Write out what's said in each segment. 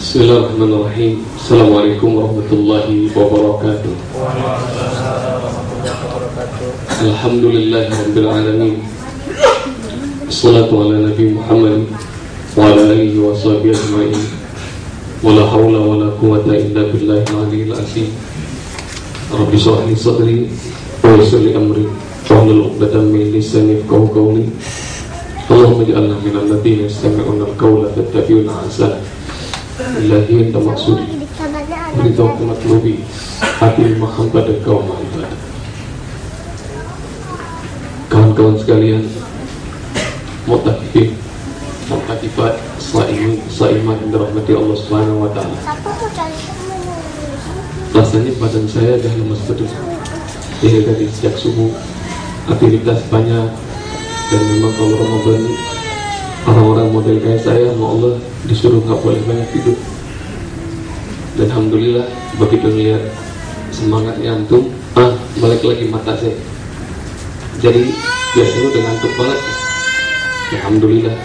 بسم الله الرحمن الرحيم السلام عليكم ورحمة الله وبركاته الحمد لله رب العالمين الصلاة على نبي محمد وعلى آله وصحبه أجمعين ولا حول ولا قوة إلا بالله العلي العظيم رب اشرح لي صدري ويسر لي أمري واحلل عقدة من لساني يفقهوا قولي اللهم اجعلنا من الذين يستمعون القول فاتبعون أحسنه Ilahi anta maksudi Ridho matlubi Hati mahabbah dan kaum mahabbah Kawan-kawan sekalian Mu'takifin Mu'takifat Sa'imin Sa'iman Indah rahmati Allah subhanahu wa ta'ala. Rasanya badan saya dah lemas betul. Ini dari sejak subuh Aktivitas banyak Dan memang kalau Ramadan Orang-orang model kayak saya mau Allah disuruh nggak boleh banyak tidur. Dan Alhamdulillah begitu melihat semangatnya antum ah balik lagi mata saya. Jadi biasanya udah ngantuk banget Alhamdulillah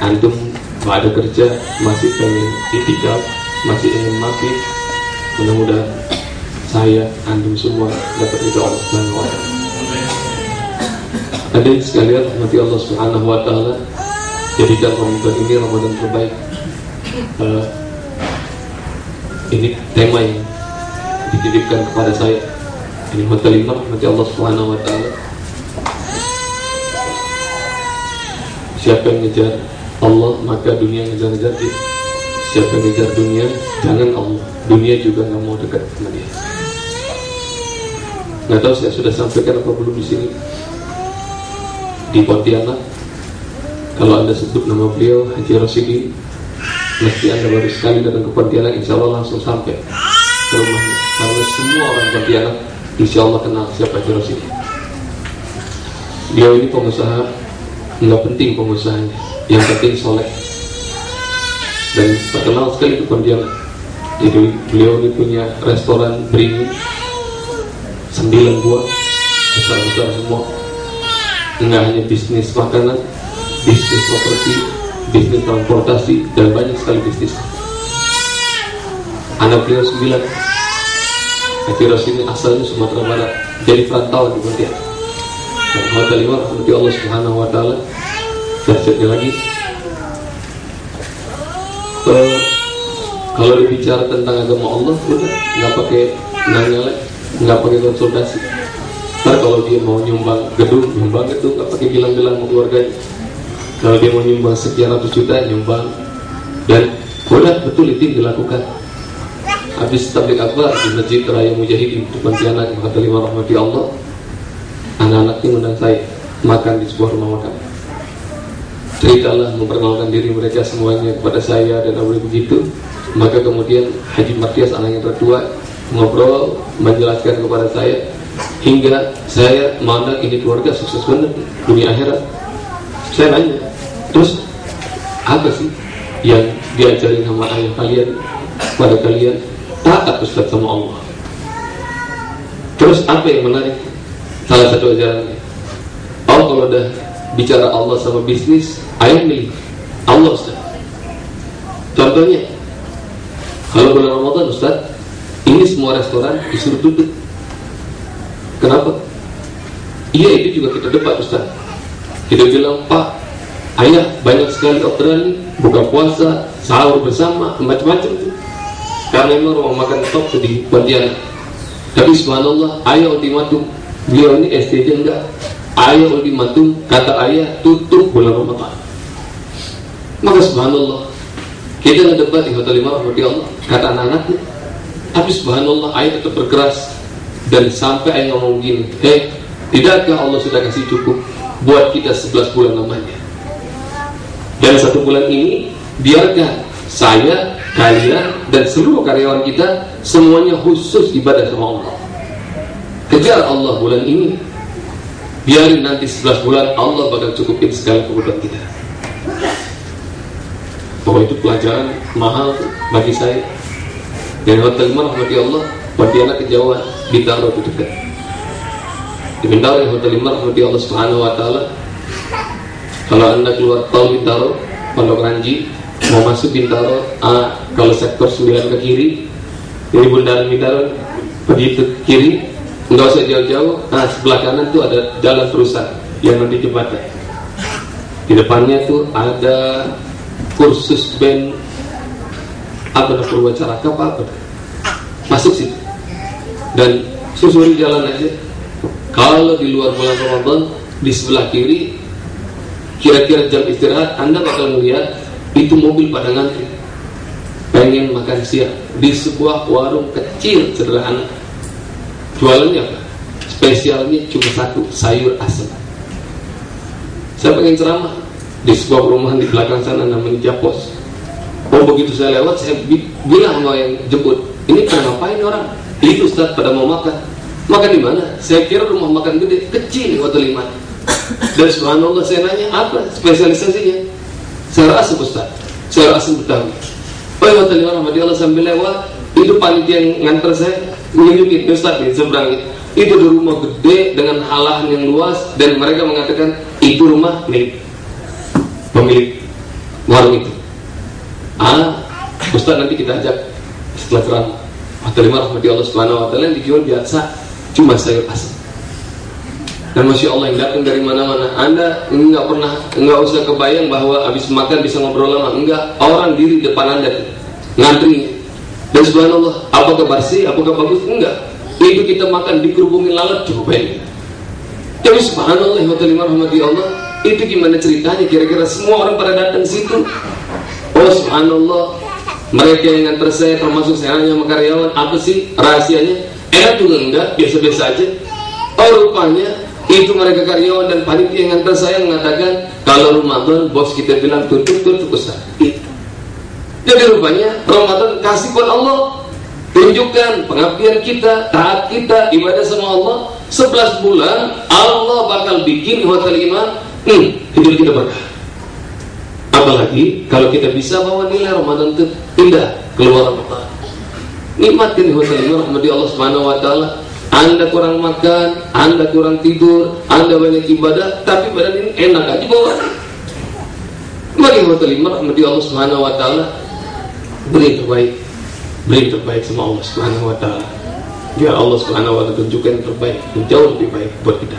antum nggak ada kerja masih pengen itikaf masih ingin mati mudah-mudahan saya antum semua dapat itu Allah Subhanahu wa Hadirin sekalian rahmati Allah Subhanahu wa taala jadikan Ramadan ini Ramadan terbaik. Uh, ini tema yang dititipkan kepada saya. Ini lima nanti Allah Subhanahu wa taala. Siapa yang ngejar Allah maka dunia ngejar-ngejar dia. Siapa yang ngejar dunia jangan Allah. Dunia juga nggak mau dekat sama dia. Nggak tahu saya sudah sampaikan apa belum di sini. Di Pontianak kalau anda sebut nama beliau Haji Rosidi mesti anda baru sekali datang ke Pontianak insya Allah langsung sampai ke rumahnya. Karena semua orang Pontianak insya Allah kenal siapa Haji Rosidi beliau ini pengusaha nggak penting pengusahanya. Yang penting soleh. Dan terkenal sekali di Pontianak. Jadi beliau ini punya restoran beringin sembilan buah besar-besar semua. Nggak hanya bisnis makanan bisnis properti bisnis transportasi dan banyak sekali bisnis. Anak beliau sembilan Haji ini asalnya Sumatera Barat jadi perantauan di Pontianak dan hotel lima rahmati Allah Subhanahu Wa Taala. Dahsyatnya lagi. Uh, kalau dibicara tentang agama Allah udah nggak pakai nanya lagi nggak pakai konsultasi. Ntar kalau dia mau nyumbang gedung, nyumbang gedung, nggak pakai bilang-bilang sama keluarganya. Kalau dia mau nyumbang sekian ratus juta, nyumbang. Dan udah betul itu dilakukan. Habis tablik akbar di Masjid Raya Mujahidin di Pontianak, kata lima rahmati Allah. Anak-anak ini undang saya makan di sebuah rumah makan. Ceritalah memperkenalkan diri mereka semuanya kepada saya dan boleh begitu. Maka kemudian Haji Martias anak yang tertua ngobrol menjelaskan kepada saya hingga saya memandang ini keluarga sukses benar dunia akhirat saya nanya terus apa sih yang diajarin sama ayah kalian pada kalian? Taat Ustaz sama Allah. Terus apa yang menarik? Salah satu ajarannya. Oh kalau udah bicara Allah sama bisnis ayah milih Allah Ustaz. Contohnya kalau bulan Ramadan Ustaz ini semua restoran disuruh tutup. Kenapa? Iya itu juga kita debat Ustaz. Kita bilang Pak Ayah banyak sekali orderan Buka puasa, sahur bersama Macam-macam Karena memang rumah makan top di Pontianak. Tapi subhanallah Ayah ultimatum Beliau ini STJ enggak. Ayah ultimatum Kata ayah tutup bulan Ramadan. Maka subhanallah Kita debat di Hotel Lima Allah Kata anak-anaknya. Tapi subhanallah ayah tetap berkeras. Dan sampai ayah ngomong gini hei tidakkah Allah sudah kasih cukup buat kita 11 bulan namanya dan satu bulan ini biarkan saya, kalian dan seluruh karyawan kita semuanya khusus ibadah sama Allah. Kejar Allah bulan ini. Biarin nanti 11 bulan Allah bakal cukupin segala kebutuhan kita. Bahwa itu pelajaran mahal bagi saya. Dan hotel mana Allah Pontianak kejauhan Bintaro itu dekat di Bintaro yang Hotel Limar Hotel Allah Subhanahu Wa Taala kalau anda keluar tol Bintaro Pondok Ranji mau masuk Bintaro A kalau sektor 9 ke kiri ini bundaran Bintaro begitu ke kiri nggak usah jauh-jauh nah sebelah kanan tuh ada jalan terusan yang nanti jembatan di depannya tuh ada kursus band apa namanya Purwacaraka apa apa? Masuk situ. Dan susuri jalan aja. Kalau di luar bulan Ramadan di sebelah kiri kira-kira jam istirahat Anda bakal melihat itu mobil pada ngantri. Pengen makan siang di sebuah warung kecil sederhana. Jualannya apa? spesialnya cuma satu sayur asam saya pengen ceramah di sebuah perumahan di belakang sana namanya Japos oh begitu saya lewat saya bilang sama yang jemput ini pada ngapain orang? Itu Ustaz pada mau makan. Makan di mana? Saya kira rumah makan gede kecil waktu lima dan subhanallah saya nanya apa spesialisasinya sayur asam Ustaz. Sayur asam Betawi oh ya waktu lima Allah sambil lewat. Itu panitia yang nganter saya menunjukin Ustaz nih seberang itu. Di rumah gede dengan halaman yang luas dan mereka mengatakan itu rumah milik pemilik warung itu. Ah Ustaz nanti kita ajak setelah Waktu lima rahmati Allah subhanahu wa ta'ala dijual biasa. Cuma sayur asam dan masya Allah yang datang dari mana-mana anda nggak pernah nggak usah kebayang bahwa habis makan bisa ngobrol lama enggak orang diri depan anda ngantri dan subhanallah, apakah bersih, apakah bagus? Enggak. Itu kita makan di kerubungin lalat coba ini. Tapi subhanallah, rahmati Allah, itu gimana ceritanya? Kira-kira semua orang pada datang situ. Oh subhanallah, mereka yang nganter saya termasuk saya hanya karyawan, apa sih rahasianya? Enak juga enggak, biasa-biasa aja. Oh rupanya itu mereka karyawan dan panitia yang nganter saya mengatakan kalau Ramadan bos kita bilang tutup tutup besar. Itu. Jadi rupanya Ramadan kasih buat Allah. Tunjukkan pengabdian kita, taat kita, ibadah sama Allah. 11 bulan Allah bakal bikin hotel iman hmm, Hidup kita berkah. Apalagi kalau kita bisa bawa nilai Ramadan itu indah keluar Ramadan. Nikmatin hotel iman rahmati Allah subhanahu wa ta'ala anda kurang makan, Anda kurang tidur, Anda banyak ibadah, tapi badan ini enak aja bawa. Bagi hotel iman rahmati Allah Subhanahu wa taala beri terbaik. Beri terbaik sama Allah Subhanahu wa taala. Biar Allah Subhanahu wa taala tunjukkan terbaik yang jauh lebih baik buat kita.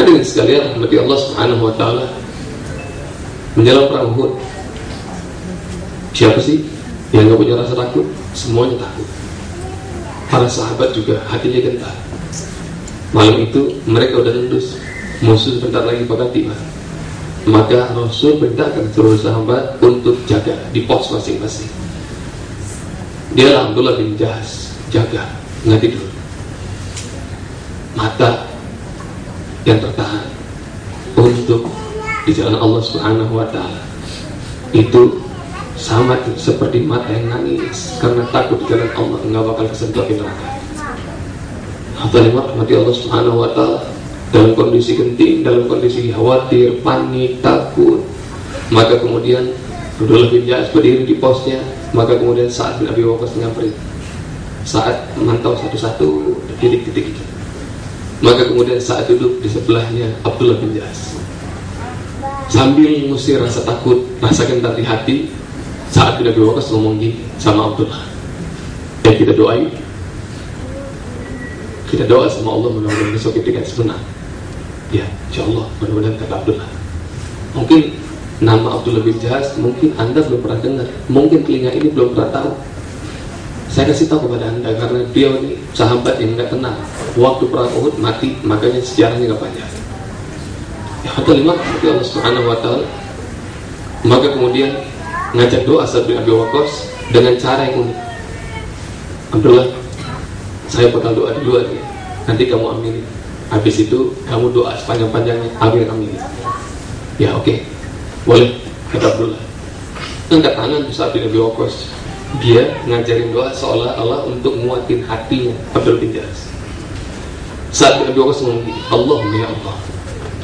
Hadirin sekalian rahmati Allah Subhanahu wa taala menjelang perang Uhud. Siapa sih yang gak punya rasa takut? Semuanya takut para sahabat juga hatinya gentar malam itu mereka udah tendus musuh sebentar lagi bakal tiba maka Rasul perintahkan seluruh sahabat untuk jaga di pos masing-masing. Dia Abdullah bin Jahas jaga, nggak tidur. Mata yang tertahan untuk di jalan Allah Subhanahu Wa Taala itu sama seperti mata yang nangis karena takut jalan Allah nggak bakal kesentuh di neraka. Hafal mati Allah Subhanahu Wa Taala dalam kondisi genting, dalam kondisi khawatir, panik, takut. Maka kemudian Abdullah bin Jahas berdiri di posnya, maka kemudian saat bin Abi Waqqas. Saat memantau satu-satu titik-titik itu. Maka kemudian saat duduk di sebelahnya Abdullah bin Jahas. Sambil mengusir rasa takut, rasa gentar di hati, saat bin Abi Waqqas ngomong sama Abdullah. Ya kita doain kita doa sama Allah mudah-mudahan besok kita sebenar Ya, insya Allah mudah-mudahan kata Abdullah. Mungkin nama Abdullah bin Jahaz mungkin anda belum pernah dengar, mungkin telinga ini belum pernah tahu. Saya kasih tahu kepada anda karena dia ini sahabat yang nggak kenal. Waktu perang Uhud mati, makanya sejarahnya nggak panjang. Ya, kata lima, Allah Subhanahu Wa Taala. Maka kemudian ngajak doa Sa'ad bin Abi Waqqas dengan cara yang unik. Abdullah, saya bakal doa dulu aja. Nanti kamu ambil Habis itu kamu doa sepanjang-panjangnya Ambil kami Ya oke okay. Boleh Kata Abdullah Angkat tangan saat Nabi Wakos Dia ngajarin doa seolah Allah untuk muatin hatinya Abdul bin Jas Saat Nabi Wakos ngomong gini Allahumma ya Allah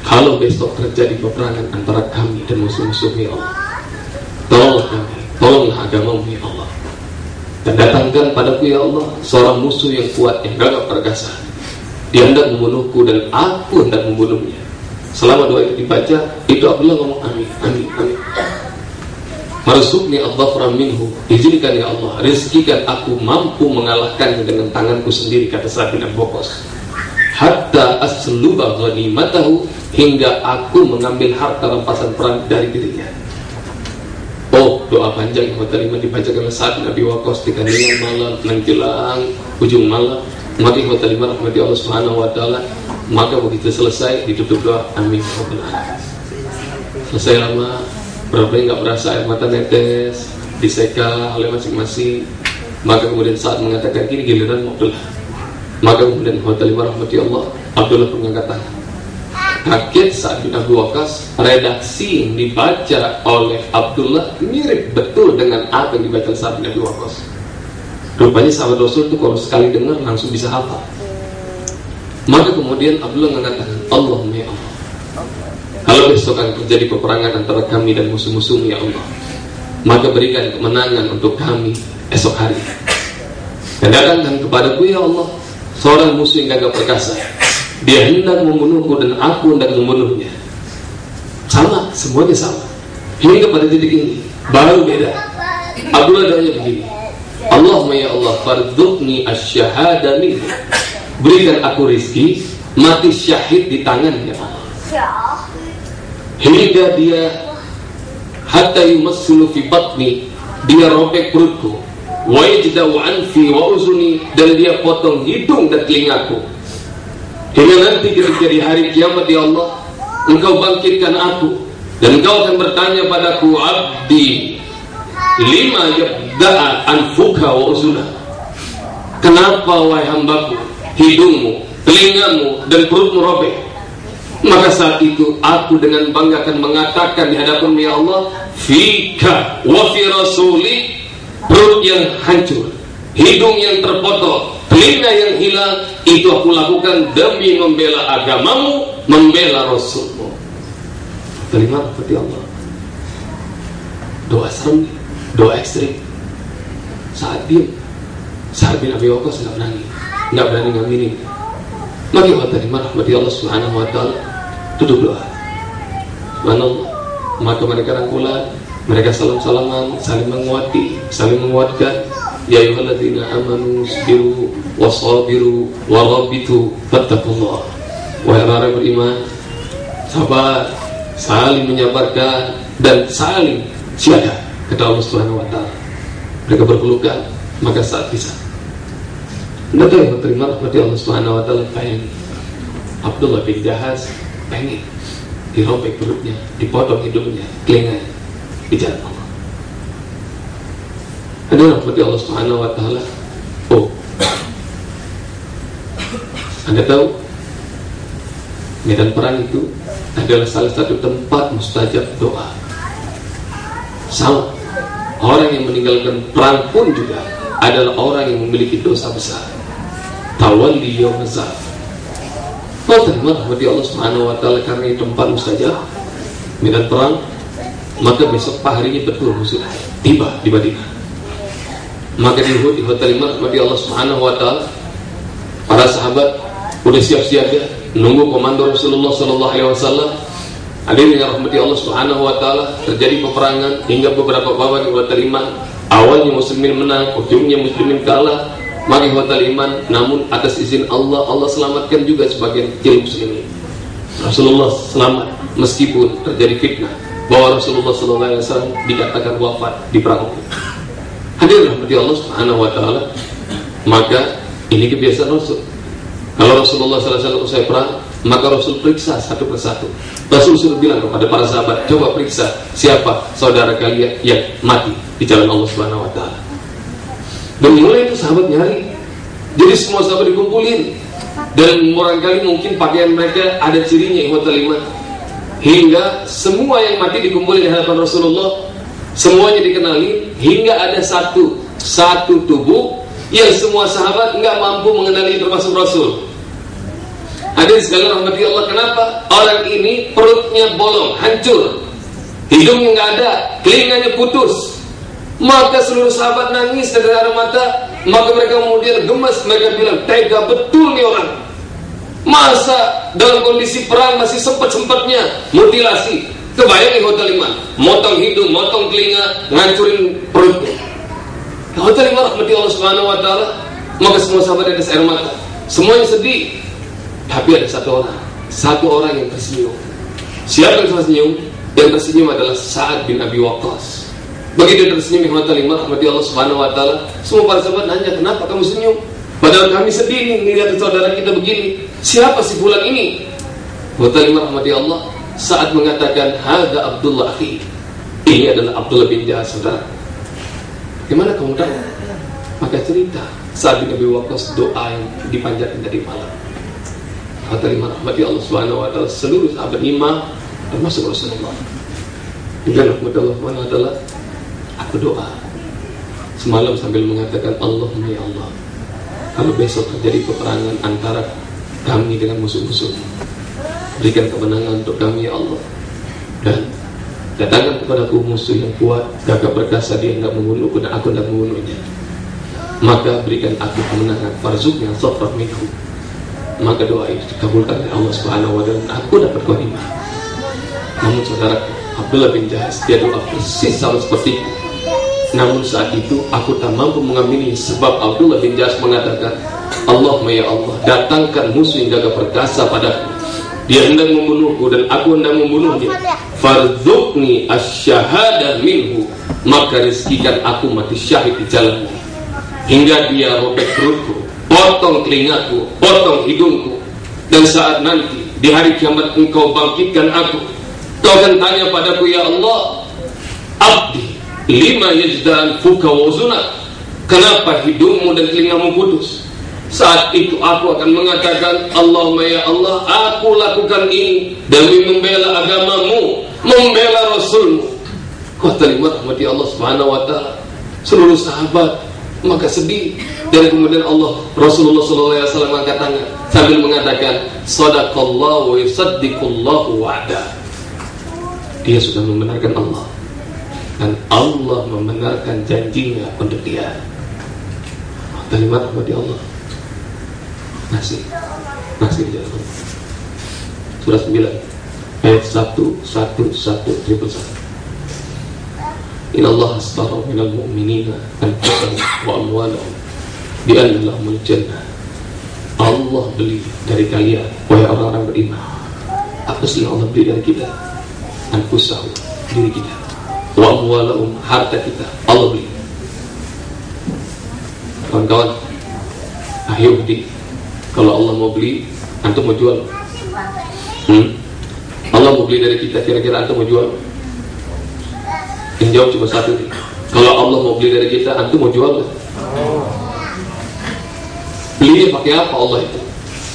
Kalau besok terjadi peperangan antara kami dan musuh-musuh ya Allah Tolonglah Tolonglah agamamu ya Allah. Dan datangkan padaku ya Allah Seorang musuh yang kuat yang gagap perkasa dia hendak membunuhku dan aku hendak membunuhnya. Selama doa itu dibaca itu Abdullah ngomong amin amin amin. Marsukni Allah minhu Izinkan ya Allah Rizkikan aku mampu mengalahkannya dengan tanganku sendiri Kata Sa'ad bin Bokos Hatta asluba ghanimatahu Hingga aku mengambil harta rampasan perang dari dirinya Oh doa panjang yang terima dibacakan saat Nabi Waqqas di kandungan malam menjelang ujung malam. Maka yang terima rahmati Allah Subhanahu Wa Taala. Maka begitu selesai ditutup doa. Amin. Selesai lama berapa yang nggak berasa air mata netes diseka oleh masing-masing. Maka kemudian saat mengatakan kini giliran Abdullah maka kemudian terima rahmati Allah Abdullah mengangkat tangan kaget saat bin Abu Wakas redaksi yang dibaca oleh Abdullah mirip betul dengan apa yang dibaca saat bin Abu Wakas rupanya sahabat Rasul itu kalau sekali dengar langsung bisa hafal. Maka kemudian Abdullah mengatakan Allah ya Allah. Kalau besok akan terjadi peperangan antara kami dan musuh-musuh ya Allah Maka berikan kemenangan untuk kami esok hari. Dan datangkan kepadaku ya Allah Seorang musuh yang gagah perkasa Dia hendak membunuhku dan aku hendak membunuhnya. Sama, semuanya sama. Hingga pada titik ini Baru beda. Abdullah doanya begini. Allahumma ya Allah Fardukni asyahada Berikan aku rizki Mati syahid di tangannya. Hingga dia hatta yumassilu fi batni dia robek perutku. Wa anfi wa uzuni dan dia potong hidung dan telingaku hingga nanti ketika di hari kiamat ya Allah engkau bangkitkan aku dan engkau akan bertanya padaku abdi lima yabda'a anfuka wa uzuna kenapa wahai hambaku hidungmu telingamu dan perutmu robek? Maka saat itu aku dengan bangga akan mengatakan di hadapan ya Allah Fika wa fi rasuli Perut yang hancur Hidung yang terpotong Telinga yang hilang Itu aku lakukan demi membela agamamu Membela Rasulmu Terima seperti Allah Doa serem Doa ekstrim Saat dia Saat bin Abi Waqqas nggak berani nggak berani ngaminin maka Allah terima rahmati Allah Subhanahu wa taala Tutup doa. Subhanallah. Maka mereka rangkulan, mereka salam-salaman, saling menguati, saling menguatkan. Ya ayyuhalladzina amanu sabiru wasabiru warabitu fattaqullah. Wahai orang beriman, sabar, saling menyabarkan dan saling siaga kata Allah Subhanahu wa taala. Mereka berpelukan, maka saat bisa. Tahu yang terima rahmati Allah Subhanahu wa taala pengen Abdullah bin Jahaz pengen dirobek perutnya, dipotong hidungnya, telinganya di jalan Allah. Ada rahmati Allah Subhanahu wa taala. Oh. Anda tahu medan perang itu adalah salah satu tempat mustajab doa. Sama orang yang meninggalkan perang pun juga adalah orang yang memiliki dosa besar. Tawalli yawm Kau terima rahmati Allah Subhanahu wa taala karena itu tempat mustajab medan perang maka besok paharinya betul musuh tiba di Madinah maka di di hotel rahmati Allah Subhanahu wa taala para sahabat udah siap siaga nunggu komando Rasulullah sallallahu alaihi wasallam. Ada yang rahmati Allah Subhanahu wa taala terjadi peperangan hingga beberapa babak yang terima awalnya muslimin menang ujungnya muslimin kalah. Maka hotel iman namun atas izin Allah Allah selamatkan juga sebagian kecil muslimin. Rasulullah selamat meskipun terjadi fitnah. Bahwa Rasulullah SAW dikatakan wafat di perang hadir rahmati Allah subhanahu wa ta'ala maka ini kebiasaan Rasul kalau Rasulullah SAW usai perang maka Rasul periksa satu persatu Rasul suruh bilang kepada para sahabat coba periksa siapa saudara kalian yang mati di jalan Allah Subhanahu Wa Taala dan mulai itu sahabat nyari. Jadi semua sahabat dikumpulin. Dan barangkali mungkin pakaian mereka ada cirinya ikhwatul lima. Hingga semua yang mati dikumpulin di hadapan Rasulullah. Semuanya dikenali hingga ada satu satu tubuh yang semua sahabat nggak mampu mengenali termasuk Rasul. Ada sekalian rahmati Allah kenapa? Orang ini perutnya bolong, hancur, hidungnya nggak ada, telinganya putus, maka seluruh sahabat nangis dari air mata. Maka mereka kemudian gemas. Mereka bilang, tega betul nih orang. Masa dalam kondisi perang masih sempat-sempatnya mutilasi. Kebayangin hotel iman, motong hidung, motong telinga, ngancurin perutnya. Hotel iman rahmati Allah Subhanahu wa taala, maka semua sahabat ada air mata. Semuanya sedih. Tapi ada satu orang, satu orang yang tersenyum. Siapa yang tersenyum? Yang tersenyum adalah Sa'ad bin Abi Waqqas. Begitu tersenyum di hotel iman rahmati Allah Subhanahu wa taala, semua para sahabat nanya, "Kenapa kamu senyum?" Padahal kami sedih nih melihat saudara kita begini. Siapa si bulan ini? Hotel iman rahmati Allah saat mengatakan Hada Abdullah akhi. Ini adalah Abdullah bin Jahaz saudara. Gimana kamu tahu? Maka cerita saat Nabi Waqqas doa yang dipanjatkan dari malam. Kata lima rahmati Allah subhanahu wa ta'ala Seluruh sahabat iman Termasuk Rasulullah. Dan rahmati Allah subhanahu wa ta'ala Aku doa. Semalam sambil mengatakan Allahumma ya Allah Kalau besok terjadi peperangan antara kami dengan musuh-musuh Berikan kemenangan untuk kami ya Allah. Dan datangkan kepadaku musuh yang kuat Gagap berkasa dia tidak membunuhku dan aku tidak membunuhnya. Maka berikan aku kemenangan. Farzuknya sofrat minhu. Maka doa itu dikabulkan oleh Allah Subhanahu wa taala. Aku dapat ghanimah. Namun saudara Abdullah bin Jahaz dia doa persis sama seperti itu. Namun saat itu aku tak mampu mengamini sebab Abdullah bin Jahaz mengatakan Allah ya Allah datangkan musuh yang gagah perkasa padaku dia hendak membunuhku dan aku hendak membunuhnya farzukni asyhadah minhu. Maka rizkikan aku mati syahid di jalanmu hingga dia robek perutku potong telingaku potong hidungku. Dan saat nanti di hari kiamat engkau bangkitkan aku. Kau akan tanya padaku ya Allah abdi lima yajdan fuka wazuna kenapa hidungmu dan telingamu putus saat itu aku akan mengatakan Allahumma ya Allah Aku lakukan ini Demi membela agamamu Membela Rasulmu. Kau terima rahmati Allah subhanahu wa ta'ala. Seluruh sahabat Maka sedih. Dan kemudian Allah Rasulullah SAW angkat tangan Sambil mengatakan Sadaqallahu wa yusaddiqullahu wa'ada Dia sudah membenarkan Allah. Dan Allah membenarkan janjinya untuk dia. Terima rahmati Allah masih. Masih di jalan surah 9 ayat 1 1 1 triple 1 Inna Allah astara minal mu'minina anfusahum wa amwalahum bi anna lahumul jannah. Allah beli dari kalian wahai orang-orang beriman. Apa sih yang Allah beli dari kita. Anfusahum diri kita. Wa amwalahum harta kita. Allah beli. Kawan-kawan ayo beli kalau Allah mau beli, antum mau jual. Hmm? Allah mau beli dari kita, kira-kira antum mau jual? Yang jawab cuma satu nih. Kalau Allah mau beli dari kita, antum mau jual? Belinya pakai apa Allah itu?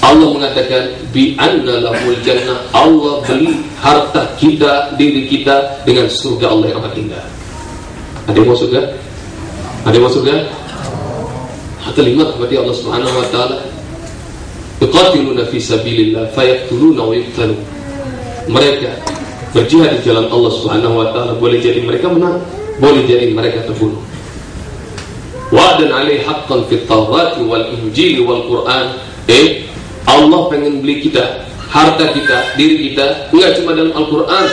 Allah mengatakan bi anna lahul jannah. Allah beli harta kita, diri kita dengan surga Allah yang amat indah. Ada yang mau surga? Ada yang mau surga? Lima kepada Allah Subhanahu wa taala yuqatiluna fi sabilillah fayaqtuluna wa yuqtalun mereka berjihad di jalan Allah Subhanahu wa taala boleh jadi mereka menang boleh jadi mereka terbunuh. Wa'dan alaihi haqqan fit tawrat wal injil wal quran. Eh Allah pengen beli kita harta kita diri kita enggak cuma dalam Al-Qur'an.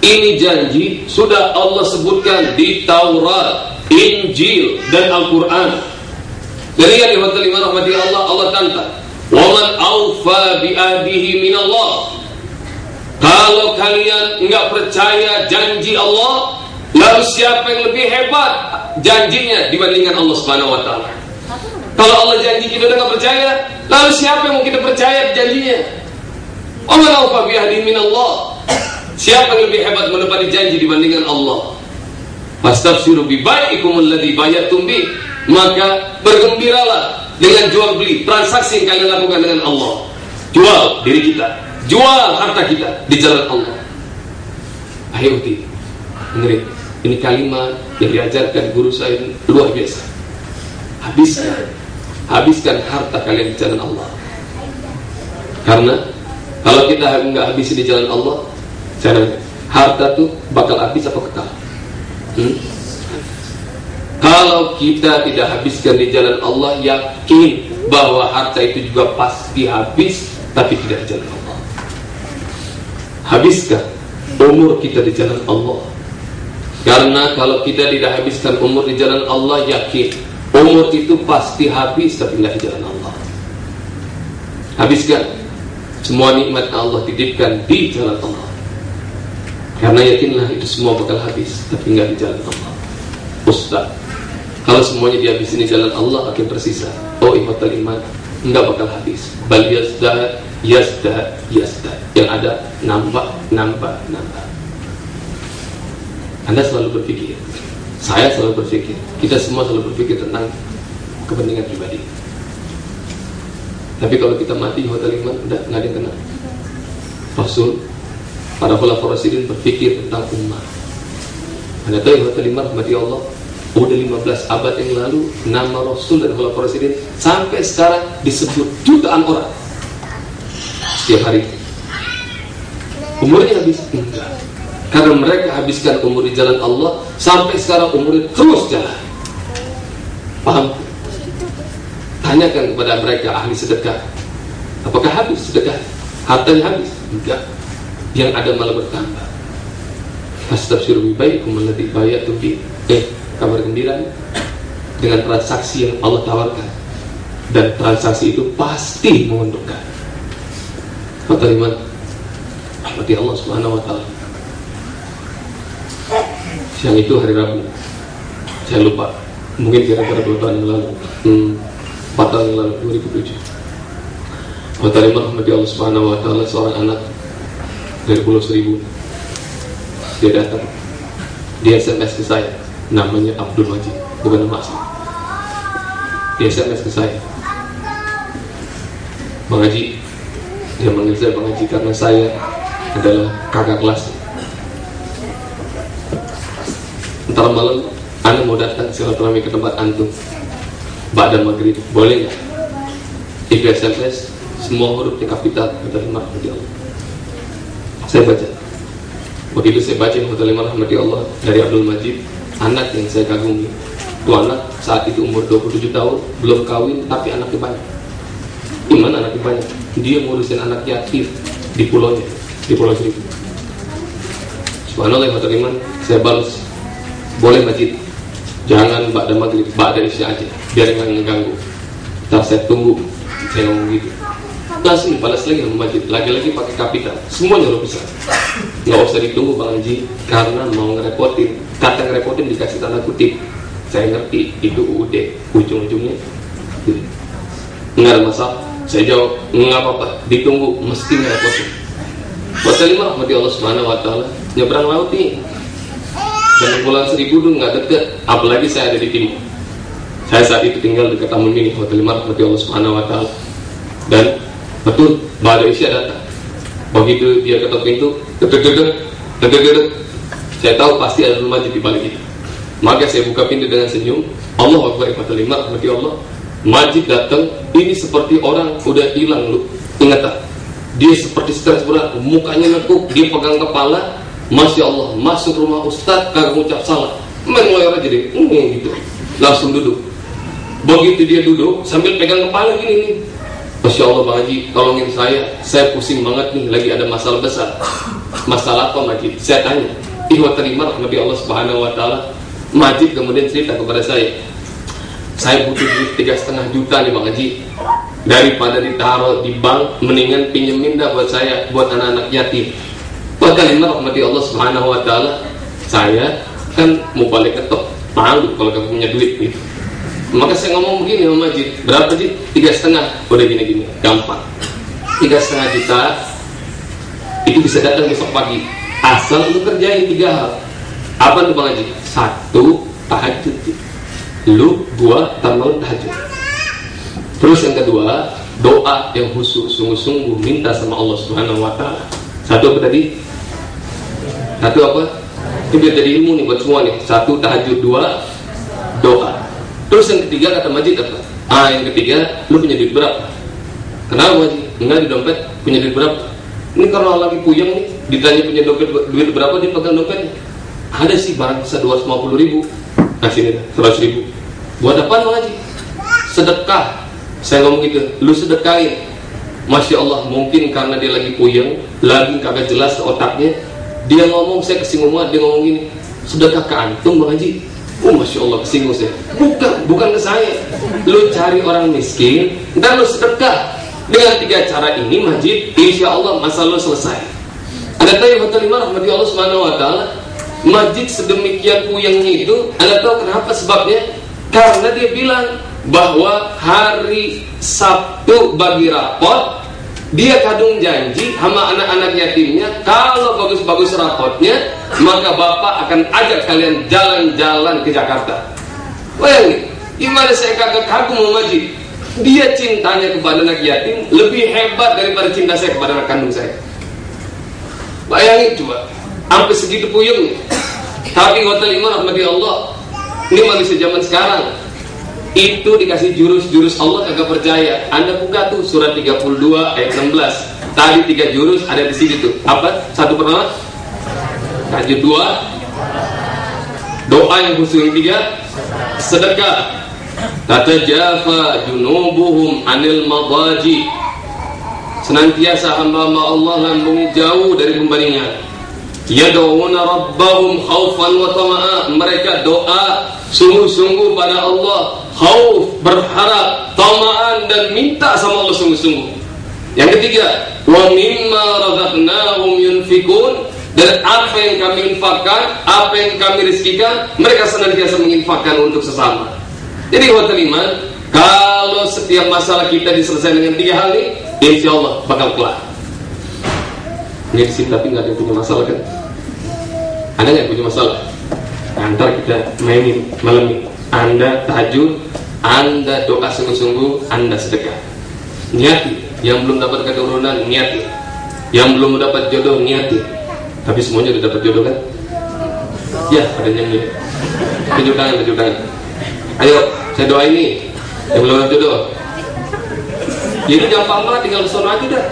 Ini janji sudah Allah sebutkan di Taurat Injil dan Al-Quran. Dari yang rahmati Allah Allah tantang Waman aufa bi'ahdihi minallah Kalau kalian enggak percaya janji Allah Lalu siapa yang lebih hebat janjinya dibandingkan Allah Subhanahu wa taala? Kalau Allah janji kita enggak percaya, lalu siapa yang mau kita percaya janjinya? Waman aufa bi'ahdihi minallah Siapa yang lebih hebat menepati janji dibandingkan Allah? Fastafsiru bi alladhi bayatum bi. Maka bergembiralah dengan jual beli transaksi yang kalian lakukan dengan Allah. Jual diri kita jual harta kita di jalan Allah. Ayo ti dengerin ini kalimat yang diajarkan guru saya luar biasa. Habiskan habiskan harta kalian di jalan Allah. Karena kalau kita nggak habisi di jalan Allah cara harta tuh bakal habis apa kekal hmm? Kalau kita tidak habiskan di jalan Allah Yakin bahwa harta itu juga pasti habis Tapi tidak di jalan Allah Habiskan umur kita di jalan Allah. Karena kalau kita tidak habiskan umur di jalan Allah, yakin umur itu pasti habis tapi tidak di jalan Allah. Habiskan semua nikmat Allah titipkan di jalan Allah. Karena yakinlah itu semua bakal habis tapi nggak di jalan Allah. Ustaz, kalau semuanya dihabisin di jalan Allah akan tersisa. Oh ikhwatal iman, nggak bakal habis. Bal yazdah, yazdah, yazdah. Yang ada nambah, nambah, nambah. Anda selalu berpikir, saya selalu berpikir, kita semua selalu berpikir tentang kepentingan pribadi. Tapi kalau kita mati hotel iman, udah nggak ada yang kena. Rasul, para khulafaur rasidin berpikir tentang umat. Anda tahu hotel iman mati Allah, udah 15 abad yang lalu nama Rasul dan khulafaur rasidin sampai sekarang disebut jutaan orang setiap hari. Umurnya habis enggak. Karena mereka habiskan umur di jalan Allah sampai sekarang umurnya terus jalan. Paham? Tanyakan kepada mereka ahli sedekah. Apakah habis sedekah? Hartanya habis? Enggak. Yang ada malah bertambah. Fastabshiru bibaikum alladhi bayatu bi. Eh, kabar gembira dengan transaksi yang Allah tawarkan. Dan transaksi itu pasti menguntungkan. Kata iman Rahmati Allah subhanahu wa ta'ala Siang itu hari Rabu Saya lupa Mungkin kira-kira 2 tahun yang lalu hmm, 4 tahun yang lalu 2007 Kata iman Rahmati Allah subhanahu wa ta'ala Seorang anak Dari Pulau Seribu. Dia datang. Dia SMS ke saya. Namanya Abdul Majid Bukan nama asli Dia SMS ke saya. Bang Haji dia manggil saya Bang Haji karena saya adalah kakak kelas. Ntar malam Anda mau datang silaturahmi ke tempat antum Ba'da maghrib Boleh nggak? If SMS Semua hurufnya kapital Kata Allah Saya baca. Begitu saya baca Hotel lima rahmati Allah Dari Abdul Majid Anak yang saya kagumi. Itu anak saat itu umur 27 tahun Belum kawin tapi anaknya banyak. Iman anaknya banyak? Dia ngurusin anak yatim di pulaunya di pulau Seribu. Subhanallah iman saya balas. Boleh majid? Jangan ba'da maghrib ba'da isya aja. Biar nggak ngeganggu ntar saya tunggu. Saya ngomong gitu langsung balas lagi sama majid. Lagi-lagi pakai kapital. Semuanya lo bisa. Nggak usah ditunggu bang Haji. Karena mau ngerepotin kata ngerepotin dikasih tanda kutip. Saya ngerti itu UUD ujung-ujungnya gitu. nggak ada masalah. Saya jawab, nggak apa-apa, ditunggu, mesti ngerepotin. Buat lima rahmati Allah Subhanahu Wa Taala, nyebrang laut nih. Dan pulang seribu tuh nggak deket, apalagi saya ada di timur. Saya saat itu tinggal dekat Taman Mini, Hotel lima rahmati Allah Subhanahu Wa Taala. Dan betul, Bada Isya datang. Begitu dia ketok pintu, Saya tahu pasti ada rumah di balik itu. Maka saya buka pintu dengan senyum. Allah Akbar, Hotel lima rahmati Allah Majid datang, ini seperti orang udah hilang lu. Ingat tak? Dia seperti stres berat, mukanya nekuk, dia pegang kepala. Masya Allah, masuk rumah Ustaz, kagak ngucap salah. Main ngeloyor aja deh, mm, gitu. Langsung duduk. Begitu dia duduk, sambil pegang kepala gini nih. Masya Allah Bang Haji, tolongin saya, saya pusing banget nih, lagi ada masalah besar. Masalah apa Majid? Saya tanya. Ihwa terima rahmati Allah Subhanahu Wa Taala. Majid kemudian cerita kepada saya, saya butuh duit tiga setengah juta nih bang Haji daripada ditaruh di bank mendingan pinjemin dah buat saya buat anak-anak yatim buat kalimat rahmati Allah subhanahu wa ta'ala saya kan mau balik ketok malu kalau kamu punya duit gitu maka saya ngomong begini sama Majid berapa sih? Tiga setengah. Udah gini gini gampang. Tiga setengah juta itu bisa datang besok pagi. Asal lu kerjain tiga hal. Apa tuh bang satu tahajud. Lu gua malam tahajud. Terus yang kedua doa yang khusus. Sungguh-sungguh minta sama Allah Subhanahu wa satu apa tadi? Satu apa? Itu biar jadi ilmu nih buat semua nih. Satu tahajud. Dua doa terus yang ketiga kata Majid apa? Ah yang ketiga lu punya duit berapa? Kenapa Majid. Enggak di dompet punya duit berapa? Ini karena lagi puyeng nih. Ditanya punya dompet duit berapa dia pegang dompetnya. Ada sih barang bisa 250 ribu. Nah sini 100 ribu. Buat apa bang Haji sedekah. Saya ngomong gitu lu sedekahin Masya Allah mungkin karena dia lagi puyeng lagi kagak jelas otaknya dia ngomong saya kesinggung banget dia ngomong gini sedekah ke antum bang Haji Oh Masya Allah kesinggung saya Bukan, bukan ke saya. Lu cari orang miskin Dan lu sedekah. Dengan tiga cara ini Majid Insya Allah masalah lu selesai. Ada tahu yang lima rahmati Allah subhanahu wa ta'ala? Majid sedemikian puyengnya itu Anda tahu kenapa sebabnya? Karena dia bilang Bahwa hari Sabtu bagi rapot dia kadung janji sama anak-anak yatimnya kalau bagus-bagus rapotnya maka bapak akan ajak kalian jalan-jalan ke Jakarta. Bayangin gimana saya kagak kagum sama dia cintanya kepada anak yatim lebih hebat daripada cinta saya kepada anak kandung saya. Bayangin coba sampai segitu puyungnya tapi hotel iman rahmati Allah ini manusia zaman sekarang itu dikasih jurus-jurus Allah kagak percaya. Anda buka tuh surat 32 ayat 16. Tadi tiga jurus ada di sini tuh. Apa? Satu pertama. Lanjut dua. Doa yang khusus yang tiga. Sedekah. Kata Jafa junubuhum anil madaji. Senantiasa hamba-hamba Allah lambung jauh dari pembaringan. Yad'una rabbahum khaufan wa tama'a. Mereka doa sungguh-sungguh pada Allah. Khauf berharap tamaan dan minta sama Allah sungguh-sungguh. Yang ketiga wa mimma razaqnahum yunfikun. Dan apa yang kami infakkan apa yang kami rizkikan mereka senantiasa menginfakkan untuk sesama. Jadi wa iman kalau setiap masalah kita diselesaikan dengan tiga hal ini insya Allah bakal kelar. Sini tapi nggak ada punya masalah kan ada nggak yang punya masalah. Antar kita mainin malam ini. Anda tahajud Anda doa sungguh-sungguh Anda sedekah. Niati. Yang belum dapat keturunan niati. Yang belum dapat jodoh niati. Tapi semuanya sudah dapat jodoh kan? Ya ada nyanyi. Tunjuk tangan, tunjuk tangan. Ayo saya doa ini Yang belum dapat jodoh. Jadi gampang banget tinggal sono aja dah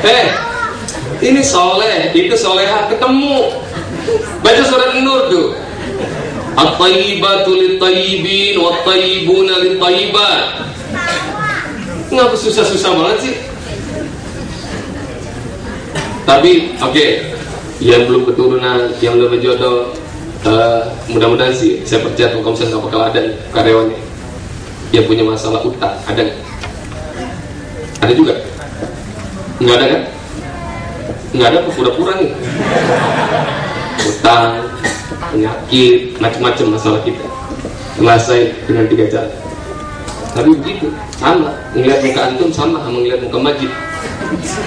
Eh, ini soleh, itu soleha ketemu. Baca surat Nur tuh. At-tayyibatu lit-tayyibin wat-tayyibuna lit-tayyibat. Ngapa susah-susah banget sih? Tapi oke, okay, yang belum keturunan, yang belum berjodoh, uh, mudah-mudahan sih saya percaya misalnya nggak bakal ada karyawannya yang punya masalah utang, ada Ada juga? Nggak ada kan? nggak ada pura-pura nih utang penyakit macam-macam masalah kita. Selesai dengan tiga cara. Tapi begitu sama. Ngeliat muka antum sama sama ngeliat muka majid.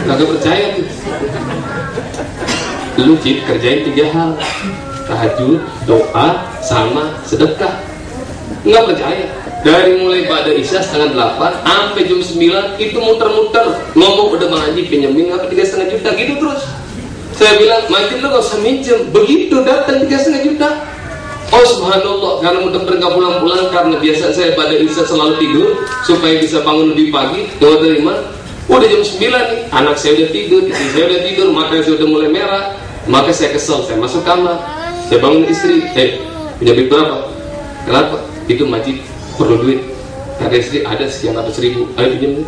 Nggak percaya tuh. Lu cip kerjain tiga hal. Tahajud doa sama sedekah. Nggak percaya dari mulai pada isya setengah delapan sampai jam sembilan itu muter-muter. Ngomong udah bang Haji pinjemin apa tiga setengah juta? Gitu terus. Saya bilang makin lo gak usah minjem. Begitu datang tiga setengah juta. Oh subhanallah. Karena mudahan pulang-pulang karena biasa saya pada isya selalu tidur supaya bisa bangun lebih pagi doa terima. Udah jam sembilan nih anak saya udah tidur istri saya udah tidur mata saya udah mulai merah. Maka saya kesel saya masuk kamar saya bangun istri eh punya berapa? Kenapa itu majid perlu duit. Kata istri ada sekian ratus ribu. Ayo pinjam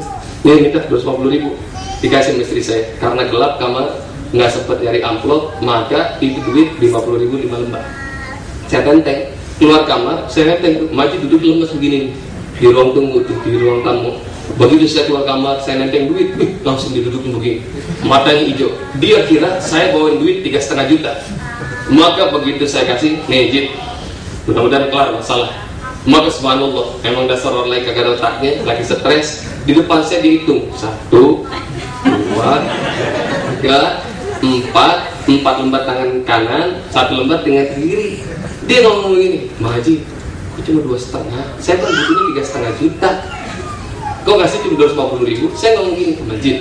nih minta 250 ribu. Dikasih istri saya. Karena gelap kamar nggak sempat nyari amplop maka itu duit 50 ribu lima lembar. Saya tenteng keluar kamar saya tenteng maju duduk lemes begini. Di ruang tunggu di ruang tamu. Begitu saya keluar kamar saya nenteng duit. Langsung didudukin begini. Matanya hijau. Dia kira saya bawain duit tiga setengah juta. Maka begitu saya kasih nejit mudah-mudahan kelar masalah maka subhanallah emang dasar orang lain kagak ada otaknya lagi stres di depan saya dihitung. Satu dua tiga empat empat lembar tangan kanan satu lembar dengan kiri. Dia ngomong begini maji kok cuma dua setengah? Saya kan butuhnya tiga setengah juta. Kok kasih cuma dua ratus puluh ribu? Saya ngomong gini majid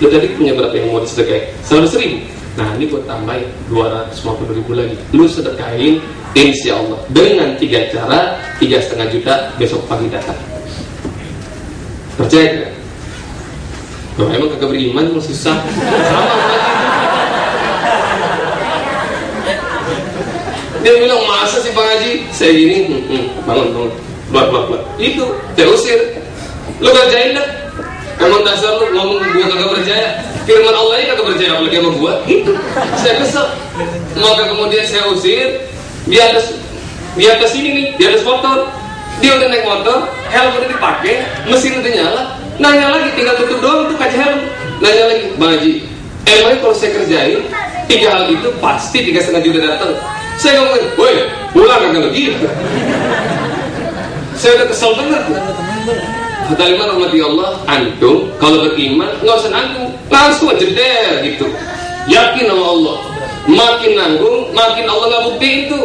lo tadi punya berapa yang mau disedekain seratus ribu nah ini buat tambahin dua ratus puluh ribu lagi lu sedekain Insya Allah dengan tiga cara tiga setengah juta besok pagi datang. Percaya tidak? Kalau emang kagak beriman mau susah. Sama Dia bilang masa sih Pak Haji? Saya gini, bangun bangun, buat buat buat. Itu saya usir. Lu kerjain dah. Emang dasar lu ngomong gua kagak percaya? Firman Allah ini kagak percaya apalagi sama gua. Itu saya kesel. Maka kemudian saya usir. Di atas di atas ini nih di atas motor. Dia udah naik motor helm udah dipakai mesin udah nyala. Nanya lagi tinggal tutup doang tuh kaca helm. Nanya lagi bang Haji emangnya kalau saya kerjain tiga hal itu pasti tiga setengah juta datang. Saya ngomongin woi pulang kagak lagi saya udah kesel banget kata Allah antum kalau beriman nggak usah nanggung. Langsung aja jeder gitu. Yakin sama Allah. Makin nanggung makin Allah nggak bukti itu.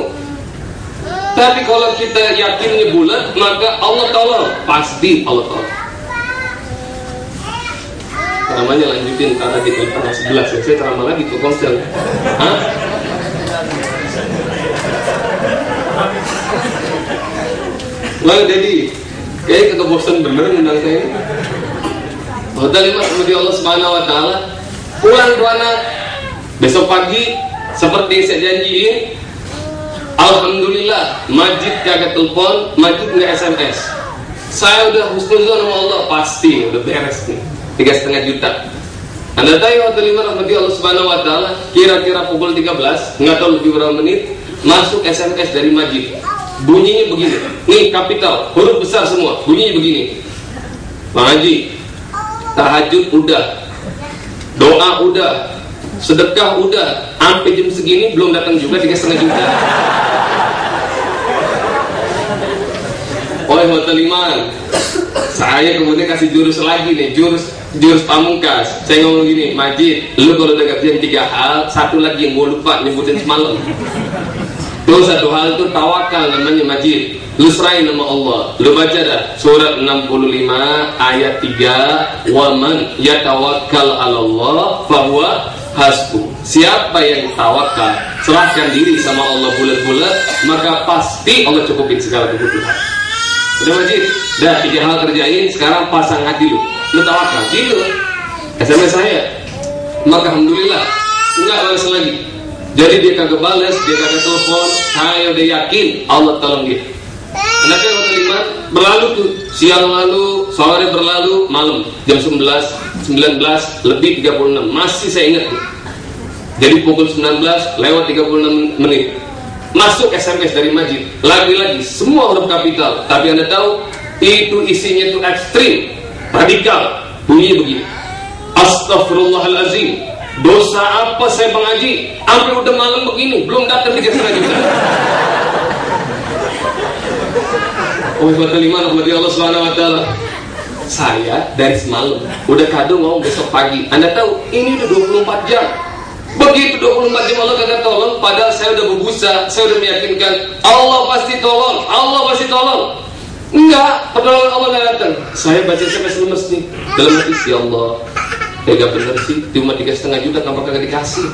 Tapi kalau kita yakinnya bulat maka Allah tolong. Pasti Allah tolong. Namanya lanjutin karena di tanggal 11 ya saya ceramah lagi tuh konsel Hah? Lalu jadi kayak kita bosan bener ngundang saya. Ini. Hotel lima seperti Allah Subhanahu Wa Taala. Pulang tuh anak besok pagi seperti saya janjiin Alhamdulillah Majid kagak telepon Majid nggak SMS saya udah husnuzon sama Allah pasti udah beres nih tiga setengah juta. Anda tahu hotel lima rahmati Allah Subhanahu Wa Taala kira-kira pukul 13 nggak tahu lebih berapa menit masuk SMS dari Majid bunyinya begini. Nih kapital. Huruf besar semua. Bunyinya begini. Bang Haji tahajud udah. Doa udah. Sedekah udah. Sampai jam segini belum datang juga tiga setengah juta. Oleh hotel iman saya kemudian kasih jurus lagi nih jurus jurus pamungkas. Saya ngomong gini Majid lu kalau udah kerjain tiga hal satu lagi yang gue lupa nyebutin semalam Tuh satu hal itu tawakal namanya majid. Lu serahin nama Allah. Lu baca dah surat 65 ayat 3. Wa man yatawakkal 'ala Allah fahuwa hasbu. Siapa yang tawakal, serahkan diri sama Allah bulat-bulat, maka pasti Allah cukupin segala kebutuhan. Udah majid, dah tiga hal kerjain, sekarang pasang hati lu. Lu tawakal, gitu. SMS saya. Maka alhamdulillah, enggak balas lagi. Jadi dia kagak balas, dia kagak telepon, saya udah yakin Allah tolong dia. Anaknya yang terima berlalu tuh siang lalu, sore berlalu, malam. Jam 11, 19 lebih 36 masih saya ingat tuh. Jadi pukul 19 lewat 36 menit. Masuk SMS dari Majid lagi-lagi semua huruf kapital. Tapi anda tahu itu isinya tuh ekstrim. Radikal. Bunyinya begini. Astaghfirullahalazim Dosa apa saya mengaji? Sampai udah malam begini, belum datang tiga setengah juta. Oh, lima rahmati Allah Subhanahu Wa Taala. Saya dari semalam udah kado mau besok pagi. Anda tahu ini udah 24 jam. Begitu 24 jam Allah kagak tolong, padahal saya udah berbusa, saya udah meyakinkan Allah pasti tolong, Allah pasti tolong. Enggak, pertolongan Allah nggak datang. Saya baca SMS lemes nih dalam hati ya Allah tega bener sih cuma tiga setengah juta kenapa kagak dikasih.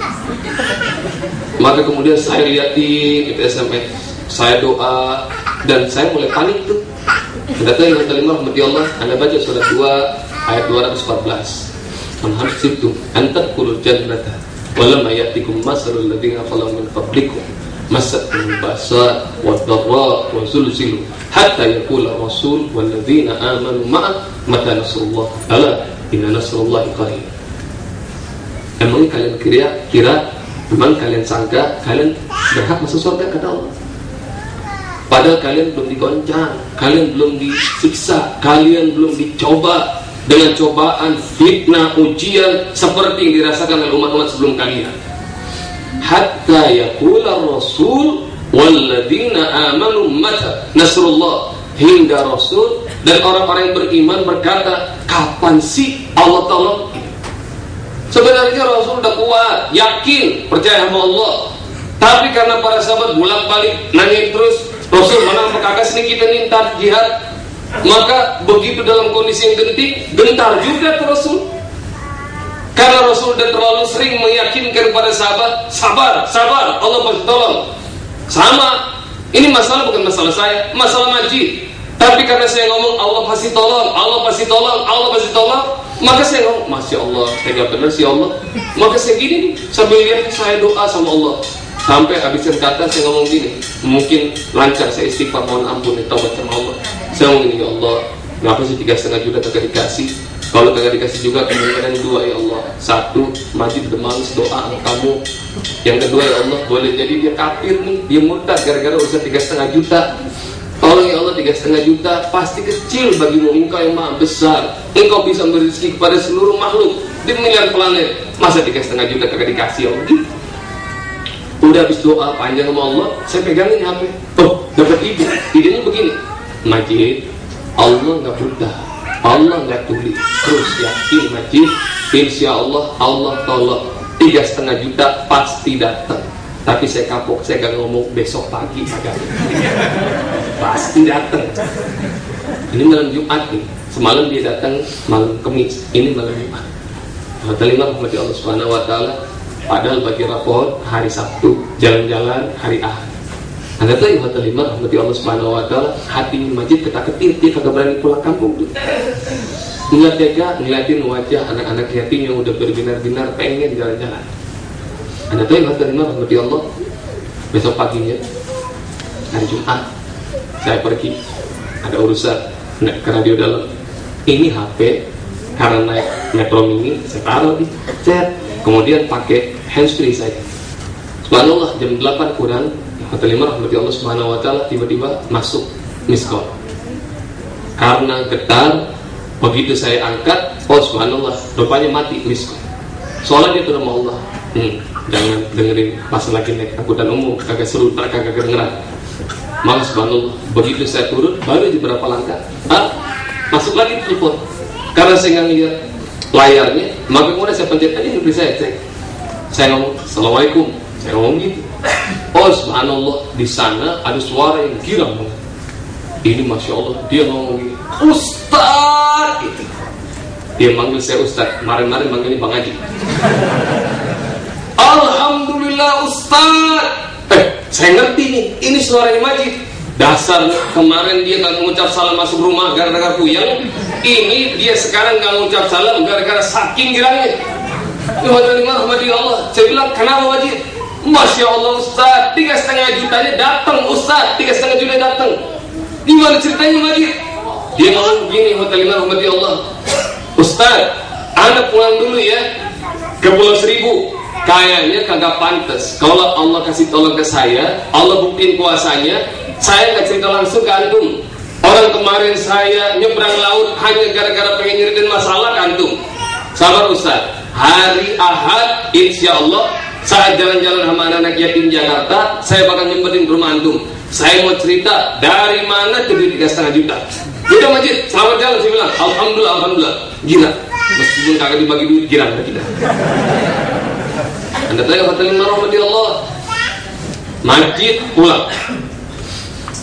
Maka kemudian saya liatin itu SMS saya doa dan saya mulai panik tuh. Kata yang kelima rahmati Allah. Anda baca surat 2 ayat 214 Man hasibtum an tadkhulul jannata wa lam ya'tikum masalul ladzina khalu min dharra wa zulzilu hatta yaqula rasul wal ladzina amanu ma'a mata nasrullah ala Inna nasrullah qarib. Emang kalian kira kira memang kalian sangka kalian berhak masuk surga kata Allah. Padahal kalian belum digoncang, kalian belum disiksa, kalian belum dicoba dengan cobaan, fitnah, ujian seperti yang dirasakan oleh umat-umat sebelum kalian. Hatta yakula rasul walladina amanu mata nasrullah hingga rasul dan orang-orang yang beriman berkata kapan sih Allah tolong? Sebenarnya Rasul udah kuat yakin percaya sama Allah. Tapi karena para sahabat bolak balik nanya terus Rasul mana apakah sini kita minta jihad. Maka begitu dalam kondisi yang genting gentar juga tuh Rasul karena Rasul udah terlalu sering meyakinkan kepada sahabat sabar sabar Allah pasti tolong sama ini masalah bukan masalah saya masalah majid tapi karena saya ngomong Allah pasti tolong, Allah pasti tolong, Allah pasti tolong, maka saya ngomong, Masya Allah, tega benar sih Allah. Maka saya gini sambil lihat saya doa sama Allah. Sampai habiskan kata saya ngomong gini, mungkin lancar saya istighfar mohon ampun ya taubat sama Allah. Saya ngomong gini, ya Allah, ngapa sih tiga setengah juta kagak dikasih kalau kagak dikasih juga kemungkinan dua ya Allah. Satu majid demals doa kamu. Yang kedua ya Allah boleh jadi dia kafir nih dia murtad gara-gara usaha tiga setengah juta. Tolong ya Allah tiga setengah juta pasti kecil bagimu engkau yang maha besar. Engkau bisa memberi rezeki kepada seluruh makhluk di miliar planet. Masa tiga setengah juta kagak dikasih ya Allah? Udah habis doa panjang sama Allah saya pegangin HP oh dapat ide idenya begini. Majid Allah nggak buta Allah nggak tuli terus yakin Majid Insya Allah Allah tolong. Tiga setengah juta pasti datang. Tapi saya kapok saya gak ngomong besok pagi agak pasti datang. Ini malam Jumat nih. Semalam dia datang malam Kamis ini malam Jumat. Terima kasih Allah Subhanahu Wa Taala padahal bagi rapor hari Sabtu jalan-jalan hari Ahad anda tahu yang hotel lima rahmati Allah Subhanahu Wa Taala hati majid ketak ketir dia kagak berani pulang kampung. Tuh ngeliat tega ngeliatin wajah anak-anak yatim yang udah berbinar-binar pengen jalan-jalan. Anda tahu yang hotel lima rahmati Allah besok paginya hari Jumat saya pergi. Ada urusan naik ke radio dalam. Ini HP karena naik metro mini saya taruh di chat kemudian pakai handsfree saya. Subhanallah jam 8 kurang Hotel lima rahmati Allah subhanahu wa ta'ala tiba-tiba masuk miss call karena getar begitu saya angkat oh subhanallah rupanya mati miss call soalnya dia nama Allah. Hmm, jangan dengerin pas lagi naik angkutan umum kagak seru kagak kedengeran. Malah subhanallah begitu saya turun baru aja berapa langkah ah, masuk lagi telepon. Karena saya nggak lihat layarnya maka kemudian saya pencet aja yang saya cek. Saya ngomong assalamualaikum. Saya ngomong gitu Oh subhanallah di sana ada suara yang girang Ini masya Allah dia ngomong gini Ustaz! Gitu. Dia manggil saya Ustaz. Kemarin-kemarin manggilnya Bang Haji. Alhamdulillah Ustaz! Eh saya ngerti nih Ini suara yang Majid. Dasar kemarin dia gak mengucap salam masuk rumah gara-gara puyeng Ini dia sekarang gak mengucap salam gara-gara saking girangnya Ini Allah. Saya bilang kenapa Majid Masya Allah Ustaz. Tiga setengah jutanya datang Ustaz. Tiga setengah juta datang. Gimana ceritanya Majid Dia ngomong begini Hotel Imam Rahmati Allah. Ustaz Anda pulang dulu ya. Ke Pulau Seribu. Kayaknya kagak pantas. Kalau Allah kasih tolong ke saya Allah buktiin kuasanya Saya nggak cerita langsung ke antum. Orang kemarin saya nyebrang laut Hanya gara-gara pengen nyeritain masalah ke antum. Sabar Ustaz. Hari Ahad Insya Allah saat jalan-jalan sama anak-anak yatim Jakarta, saya bakal nyempetin ke rumah antum. Saya mau cerita dari mana ke duit tiga setengah juta. Udah majid, selamat jalan saya bilang. Alhamdulillah, alhamdulillah. Gila. Meskipun kagak dibagi duit, gila kita. Anda tahu kata lima Allah. Majid pulang.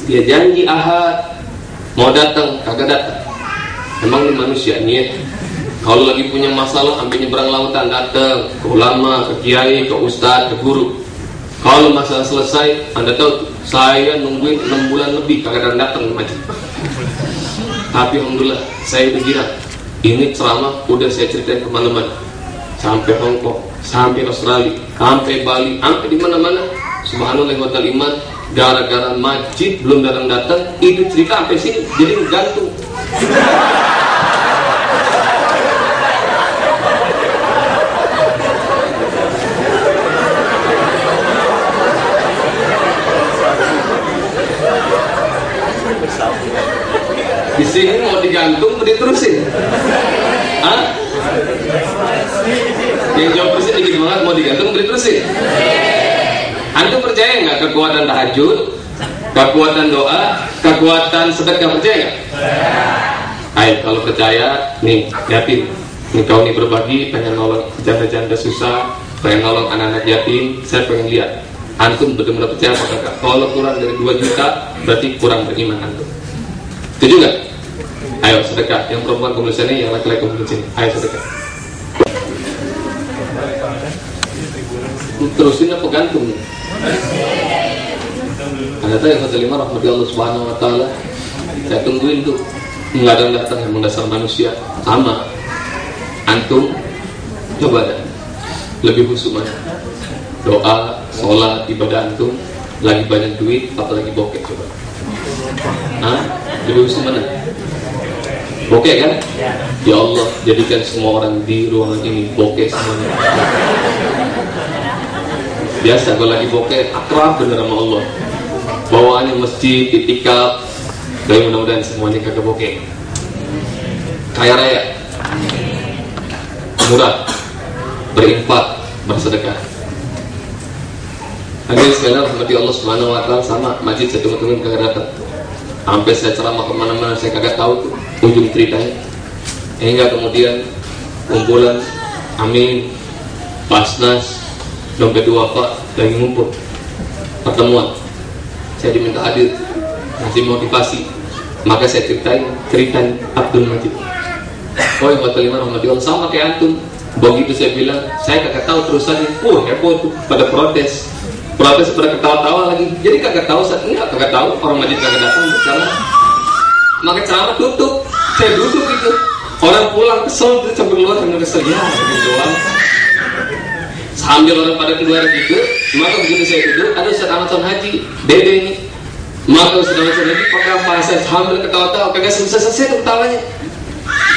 Dia janji ahad mau datang, kagak datang. Emang ini manusia niat kalau lagi punya masalah sampai nyebrang lautan datang ke ulama, ke kiai, ke ustadz, ke guru. Kalau masalah selesai, anda tahu saya nungguin 6 bulan lebih kagak datang ke masjid. Tapi alhamdulillah saya gila. Ini ceramah udah saya ceritain ke mana-mana. Sampai Hongkong, sampai Australia, sampai Bali, sampai di mana-mana. Subhanallah wa iman gara-gara masjid belum datang datang itu cerita sampai sini jadi gantung sini mau digantung, mau diterusin. Hah? Yang jawab persis dikit banget, mau digantung, mau diterusin. Antum percaya nggak kekuatan tahajud, kekuatan doa, kekuatan sedekah percaya? Ayo kalau percaya, nih yatim, nih kau nih berbagi, pengen nolong janda-janda susah, pengen nolong anak-anak yatim, saya pengen lihat antum benar-benar percaya apa Kalau kurang dari 2 juta, berarti kurang beriman antum. Setuju nggak? Ayo sedekah. Yang perempuan kumpul sini, yang laki-laki kumpul sini. Ayo sedekah. Terusin apa? Anda tahu yang lima rahmati Allah subhanahu wa ta'ala Saya tungguin tuh Nggak ada datang yang mendasar manusia Sama Antum Coba deh Lebih khusus mana Doa, sholat, ibadah antum Lagi banyak duit, atau lagi bokeh coba Hah? Lebih khusus mana? Bokeh kan? Ya Allah, jadikan semua orang di ruangan ini bokeh semuanya. Biasa kalau lagi bokeh akrab bener sama Allah. Bawaannya masjid, itikaf, dan mudah-mudahan semuanya kagak bokeh. Kaya raya, murah, berinfak, bersedekah. Hadirin sekalian rahmati Allah Subhanahu wa taala sama masjid saya tunggu-tunggu kagak datang. Sampai saya ceramah ke mana-mana saya kagak tahu tuh ujung ceritanya. Hingga kemudian kumpulan amin pasnas dompet dua pak lagi ngumpul. Pertemuan. Saya diminta hadir. Ngasih motivasi. Maka saya ceritain ceritain Abdul Majid. Oh yang lima rahmatullah sama kayak antum. Begitu saya bilang saya kagak tahu terusannya. Oh heboh tuh pada protes protes pada ketawa-tawa lagi. Jadi kagak tahu saat enggak kagak tahu. Orang majid kagak datang. Karena maka ceramah tutup saya duduk gitu. Orang pulang kesel itu sampai keluar sambil kesel ya doang. Sambil orang pada keluar gitu maka begitu saya duduk ada Ustaz Ahmad Haji dede ini. Maka Ustaz Ahmad Haji pakai bahasa sambil ketawa-tawa kagak selesai-selesai ketawanya.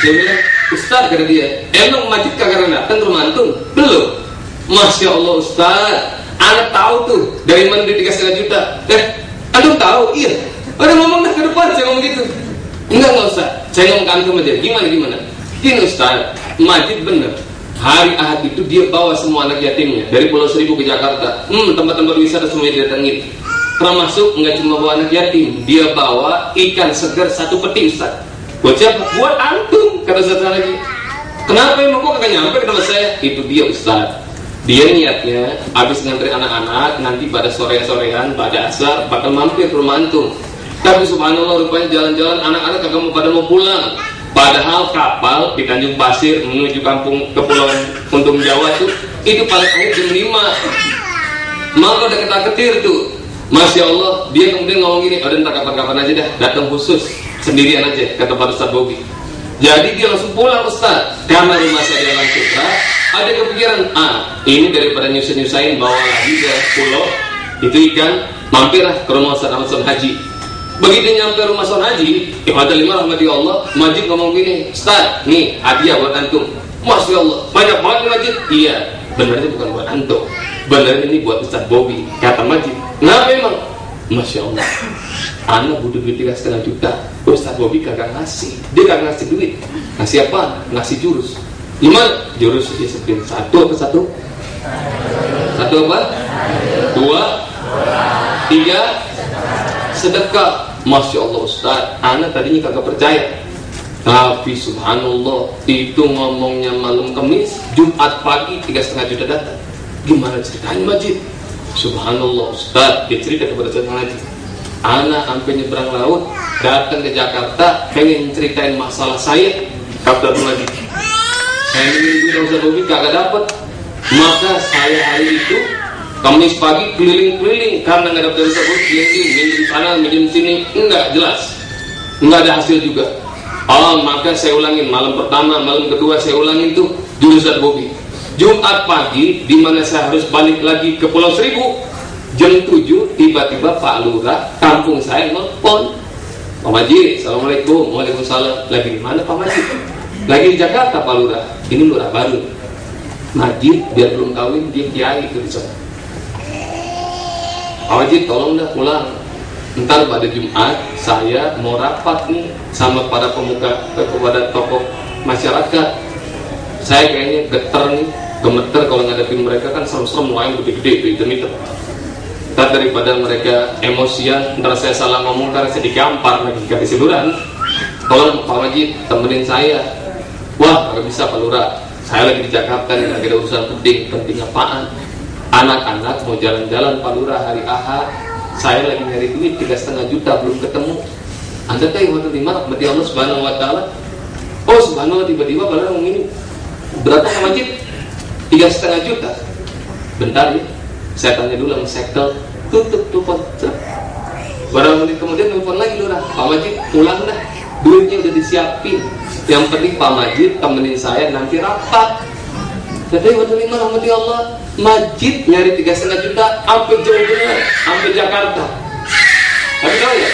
Dia bilang Ustaz kata dia emang majid kagak datang rumah antum? Belum. Masya Allah Ustaz anak tahu tuh dari mana dia tiga setengah juta eh antum tahu iya ada ngomong ke depan saya ngomong gitu Enggak, enggak usah. Saya ngomong ke antum aja. Gimana, gimana? Ini Ustaz, Majid bener. Hari Ahad itu dia bawa semua anak yatimnya dari Pulau Seribu ke Jakarta. Hmm, tempat-tempat wisata semuanya didatengin. Termasuk nggak cuma bawa anak yatim, dia bawa ikan segar satu peti Ustaz. Buat siapa? Buat antum, kata Ustaz lagi. Kenapa emang kok kagak nyampe ke tempat saya? Itu dia Ustaz. Dia niatnya habis ngantri anak-anak nanti pada sore-sorean pada asar bakal mampir ke rumah antum. Tapi subhanallah rupanya jalan-jalan anak-anak kagak mau pada mau pulang. Padahal kapal di Tanjung Pasir menuju kampung kepulauan Untung Jawa itu itu paling akhir jam 5 maka udah ketar ketir tuh. Masya Allah dia kemudian ngomong gini ada entah kapan-kapan aja dah datang khusus sendirian aja kata Pak Ustaz Bobi jadi dia langsung pulang Ustaz karena rumah saya di Alam Sutra ada kepikiran ah ini daripada nyusahin-nyusahin bawa lagi ke pulau itu ikan mampirlah ke rumah Ustaz Ahmad Haji Begitu nyampe rumah son haji, ibadah lima rahmati Allah, Majid ngomong gini, Ustaz, nih hadiah buat antum. Masya Allah, banyak banget Majid. Iya, benar ini bukan buat antum. Benar ini buat Ustaz Bobby. Kata Majid, kenapa emang? Masya Allah, anak butuh duit tiga setengah juta. Ustaz Bobby kagak ngasih. Dia kagak ngasih duit. Ngasih apa? Ngasih jurus. Gimana? Jurus seperti satu apa satu? Satu apa? Dua? Tiga? Sedekah Masya Allah Ustaz Anak tadinya kagak percaya Tapi subhanallah Itu ngomongnya malam kemis Jumat pagi tiga setengah juta datang Gimana ceritanya Majid Subhanallah Ustaz Dia cerita kepada Ustaz Majid Anak sampai nyebrang laut Datang ke Jakarta Pengen ceritain masalah saya. Kata Majid Saya bilang Ustaz Bobi kagak dapat Maka saya hari itu Kamis pagi keliling-keliling karena nggak dapat tersebut keliling minjem sana minjem sini. Enggak jelas. Enggak ada hasil juga. Oh maka saya ulangin. Malam pertama malam kedua saya ulangin tuh jurusan Bobi Jumat pagi di mana saya harus balik lagi ke Pulau Seribu jam 7 tiba-tiba Pak Lurah kampung saya nelfon Pak Majid, Assalamualaikum, Waalaikumsalam. Lagi di mana Pak Majid? lagi di Jakarta Pak Lurah. Ini Lurah baru. Majid biar belum kawin dia kiai itu di sana. Pak Wajib tolong dah pulang. Ntar pada Jumat saya mau rapat nih sama para pemuka kepada tokoh masyarakat. Saya kayaknya geter nih, gemeter kalau ngadepin mereka kan serem-serem wayang gede-gede itu. Ntar daripada mereka emosian, ntar saya salah ngomong, ntar saya digampar lagi kasih siluran. Tolong Pak Wajib temenin saya. Wah, nggak bisa Pak Lurah. Saya lagi di Jakarta nih, lagi ada urusan penting. Penting apaan? anak-anak mau jalan-jalan Pak Lurah hari Ahad saya lagi nyari duit tiga setengah juta belum ketemu anda tahu waktu lima berarti Allah subhanahu wa ta'ala oh subhanallah tiba-tiba Pak Lurah ini berapa masjid tiga setengah juta bentar ya saya tanya dulu sama sekel tutup telepon. Barang menit kemudian telepon lagi lurah Pak Majid pulang dah. Duitnya udah disiapin. Yang penting Pak Majid temenin saya nanti rapat. Jadi waktu lima rahmati Allah Majid nyari tiga setengah juta sampai jauh benar sampai Jakarta. Tapi tahu ya?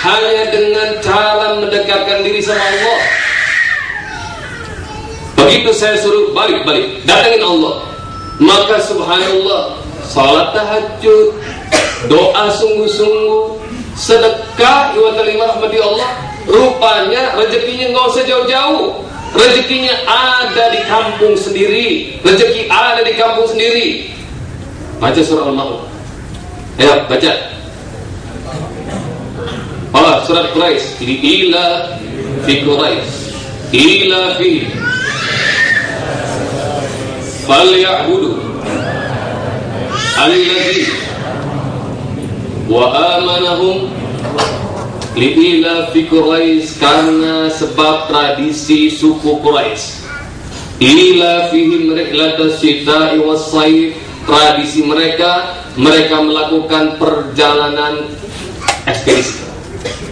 Hanya dengan cara mendekatkan diri sama Allah. Begitu saya suruh balik-balik, datangin Allah. Maka subhanallah, salat tahajud, doa sungguh-sungguh, sedekah wa terima rahmati Allah, rupanya rezekinya nggak usah jauh-jauh. Rezekinya ada di kampung sendiri. Rezeki ada di kampung sendiri. Baca surah Al-Maun. Ayo baca. Allah surat Quraisy. Ila fi Quraisy. Ila fi falyabudu alladhi wa amanahum Liila fi Quraisy karena sebab tradisi suku Quraisy. Ila fihim rihlatas syita'i was Tradisi mereka mereka melakukan perjalanan ekspedisi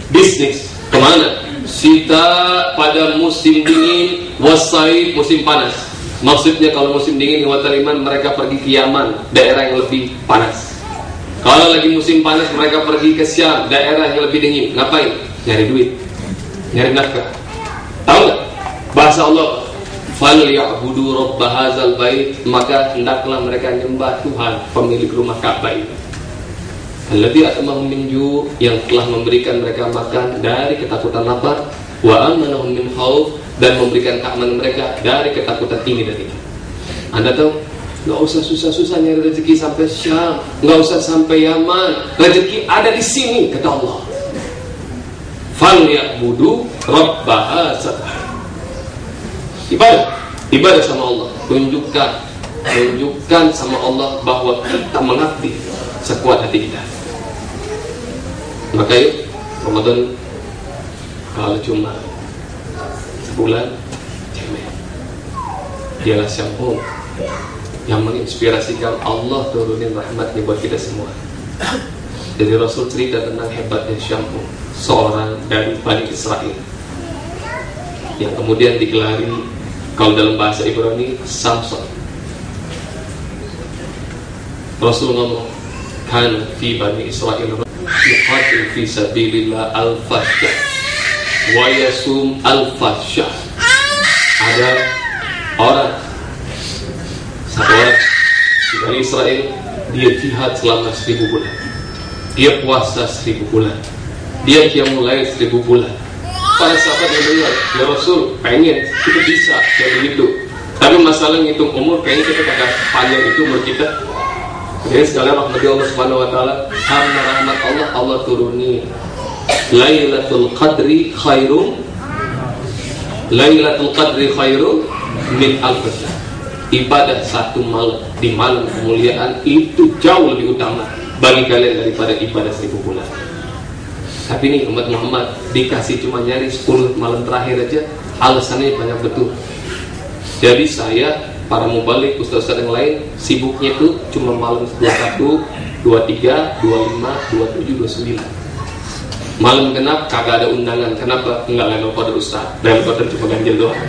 bisnis ke mana? Sita pada musim dingin wasai musim panas. Maksudnya kalau musim dingin Wataliman mereka pergi ke Yaman, daerah yang lebih panas. Kalau lagi musim panas mereka pergi ke Syam, daerah yang lebih dingin. Ngapain? Nyari duit, nyari nafkah. Tahu nggak? Bahasa Allah, fal ya'budu rabb hadzal bait, maka hendaklah mereka menyembah Tuhan pemilik rumah Ka'bah itu. Alladzi atmahum min yang telah memberikan mereka makan dari ketakutan lapar, wa amanahum min khauf dan memberikan keamanan mereka dari ketakutan ini dan itu. Anda tahu Gak usah susah-susah nyari rezeki sampai Syam Gak usah sampai Yaman. Rezeki ada di sini kata Allah. Fal ya'budu Rabbaha Ibadah Ibadah sama Allah. Tunjukkan Tunjukkan sama Allah bahwa kita mengabdi Sekuat hati kita. Maka yuk Ramadan Kalau cuma Sebulan Cemen Dialah syampung yang menginspirasikan Allah turunin rahmatnya buat kita semua. Jadi Rasul cerita tentang hebatnya Syampu, seorang dari Bani Israel yang kemudian digelari kalau dalam bahasa Ibrani Samson. Rasul ngomong, kan fi Bani Israel yuqatil fi sabilillah al-fashya wa yasum al-fashya. Ada orang. Satu orang. Dari Israel dia jihad selama seribu bulan. Dia puasa seribu bulan. Dia dia mulai seribu bulan. Para sahabat yang dengar ya Rasul pengen kita bisa kayak begitu tapi masalah ngitung umur kayaknya kita kagak panjang itu umur kita. Jadi sekalian rahmati Allah subhanahu wa ta'ala karena rahmat Allah Allah turuni Lailatul Qadri khairum Lailatul Qadri khairum min al ibadah satu malam di malam kemuliaan itu jauh lebih utama bagi kalian daripada ibadah seribu bulan. Tapi ini umat Muhammad dikasih cuma nyari 10 malam terakhir aja alasannya banyak betul. Jadi saya para mubalik ustaz-ustaz yang lain sibuknya itu cuma malam 21, 23, 25, 27, 29. Malam genap kagak ada undangan. Kenapa? Enggak lewat pada ustaz. Dan pada cuma ganjil doang.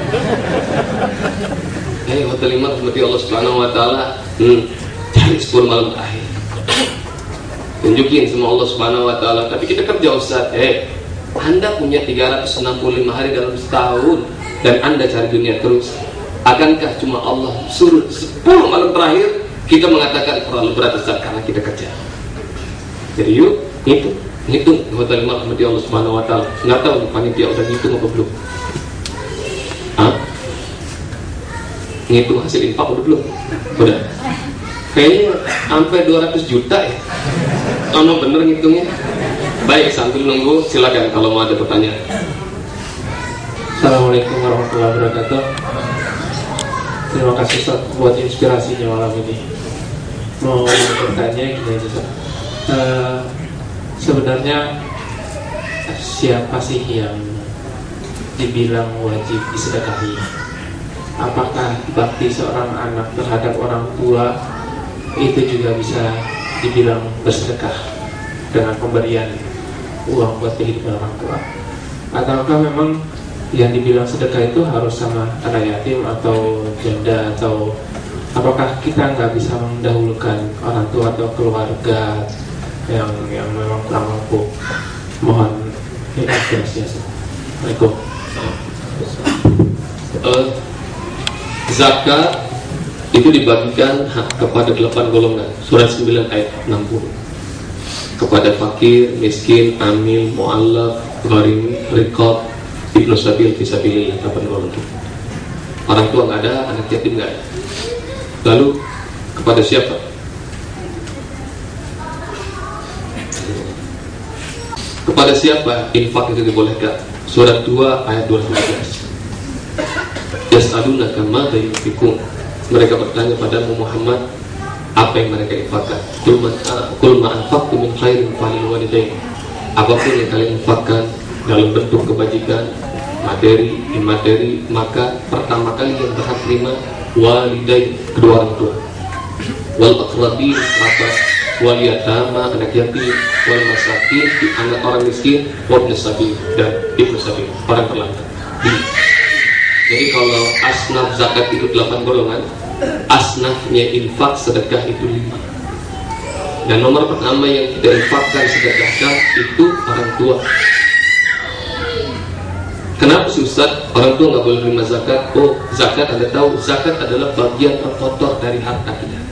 Hei hotel lima seperti Allah Subhanahu Wa Taala hmm, cari sepuluh malam terakhir tunjukin sama Allah Subhanahu Wa Taala tapi kita kerja Ustaz eh anda punya 365 hari dalam setahun dan Anda cari dunia terus akankah cuma Allah suruh 10 malam terakhir kita mengatakan terlalu berat Ustaz karena kita kerja jadi yuk itu ngitung hotel lima seperti Allah Subhanahu Wa Taala nggak tahu panitia udah ngitung apa belum Hah? ngitung hasil infak udah belum? Udah. Kayaknya sampai 200 juta ya. Kamu bener ngitungnya? Baik, sambil nunggu silakan kalau mau ada pertanyaan. Assalamualaikum warahmatullahi wabarakatuh. Terima kasih Ustaz buat inspirasinya malam ini. Mau bertanya gini aja Ustaz. Uh, sebenarnya siapa sih yang dibilang wajib disedekahi? apakah bakti seorang anak terhadap orang tua itu juga bisa dibilang bersedekah dengan pemberian uang buat kehidupan orang tua ataukah memang yang dibilang sedekah itu harus sama anak yatim atau janda atau apakah kita nggak bisa mendahulukan orang tua atau keluarga yang yang memang kurang mampu mohon Ini aspirasinya. Assalamualaikum. Eh, zakat itu dibagikan kepada delapan golongan surat 9 ayat 60 kepada fakir, miskin, amil, mu'allaf, gharim, rikab, ibnu sabil, fisabilillah delapan golongan orang tua nggak ada, anak yatim nggak ada lalu kepada siapa? Kepada siapa infak itu dibolehkan surat 2 ayat 215 Yas'alunaka madza yunfikun. Mereka bertanya padamu Muhammad, apa yang mereka infakkan? Kul ma min khairin falil walidain. Apa pun yang kalian infakkan dalam bentuk kebajikan, materi, imateri, maka pertama kali yang berhak terima walidain kedua orang tua. Wal aqrabin kerabat, wal yatama anak yatim, wal masakin anak orang miskin, wal sabil dan ibnu sabil orang terlantar. Jadi kalau asnaf zakat itu 8 golongan, asnafnya infak sedekah itu 5. Dan nomor pertama yang kita infakkan sedekahkan itu orang tua. Kenapa susah orang tua nggak boleh terima zakat? Oh, zakat Anda tahu, zakat adalah bagian terkotor dari harta kita.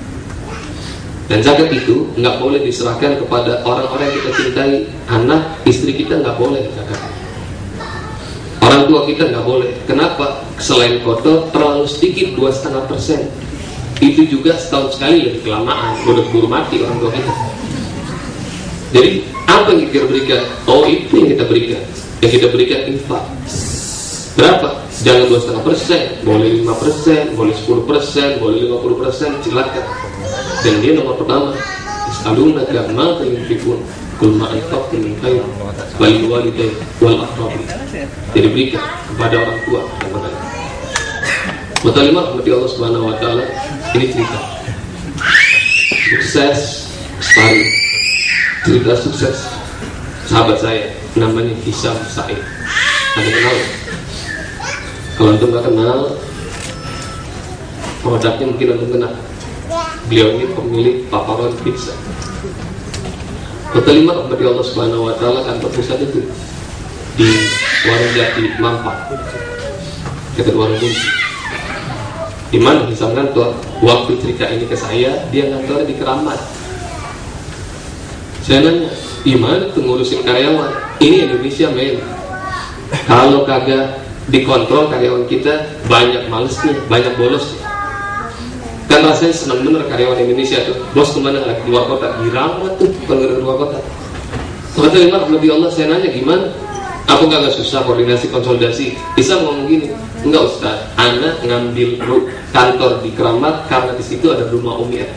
Dan zakat itu nggak boleh diserahkan kepada orang-orang yang kita cintai, anak, istri kita nggak boleh zakat. Orang tua kita nggak boleh. Kenapa? Selain kotor, terlalu sedikit dua setengah persen. Itu juga setahun sekali lebih kelamaan. Udah keburu mati orang tua kita. Jadi apa yang kita berikan? Oh itu yang kita berikan. Yang kita berikan infak. Berapa? Jangan dua setengah persen, boleh lima persen, boleh sepuluh persen, boleh lima puluh persen, silakan. Dan dia nomor pertama. Alunaka ma yunfikun kul ma anfaqtum min khair wal walidain wal aqrabin. Jadi berikan kepada orang tua dan mereka. Mutalimah Allah Subhanahu wa taala ini cerita sukses sekali cerita sukses sahabat saya namanya Hisam Said ada kenal kalau antum nggak kenal produknya mungkin antum kenal beliau ini pemilik paparon pizza. Kota lima Allah Subhanahu Wa Taala kantor pusat itu di Warung Jati Mampang. Dekat Warung Bunci. Di mana bisa kantor waktu cerita ini ke saya dia ngantor di Keramat. Saya nanya gimana tuh ngurusin karyawan? Ini Indonesia men. Kalau kagak dikontrol karyawan kita banyak malesnya banyak bolosnya kan rasanya senang bener karyawan Indonesia tuh. Bos ke mana? Lagi di luar kota. Dirawat tuh kalau di luar kota. Kata lima lebih Allah saya nanya gimana? Aku gak susah koordinasi konsolidasi. Bisa ngomong gini enggak Ustaz. Anak ngambil kantor di Keramat karena di situ ada rumah Umi ya.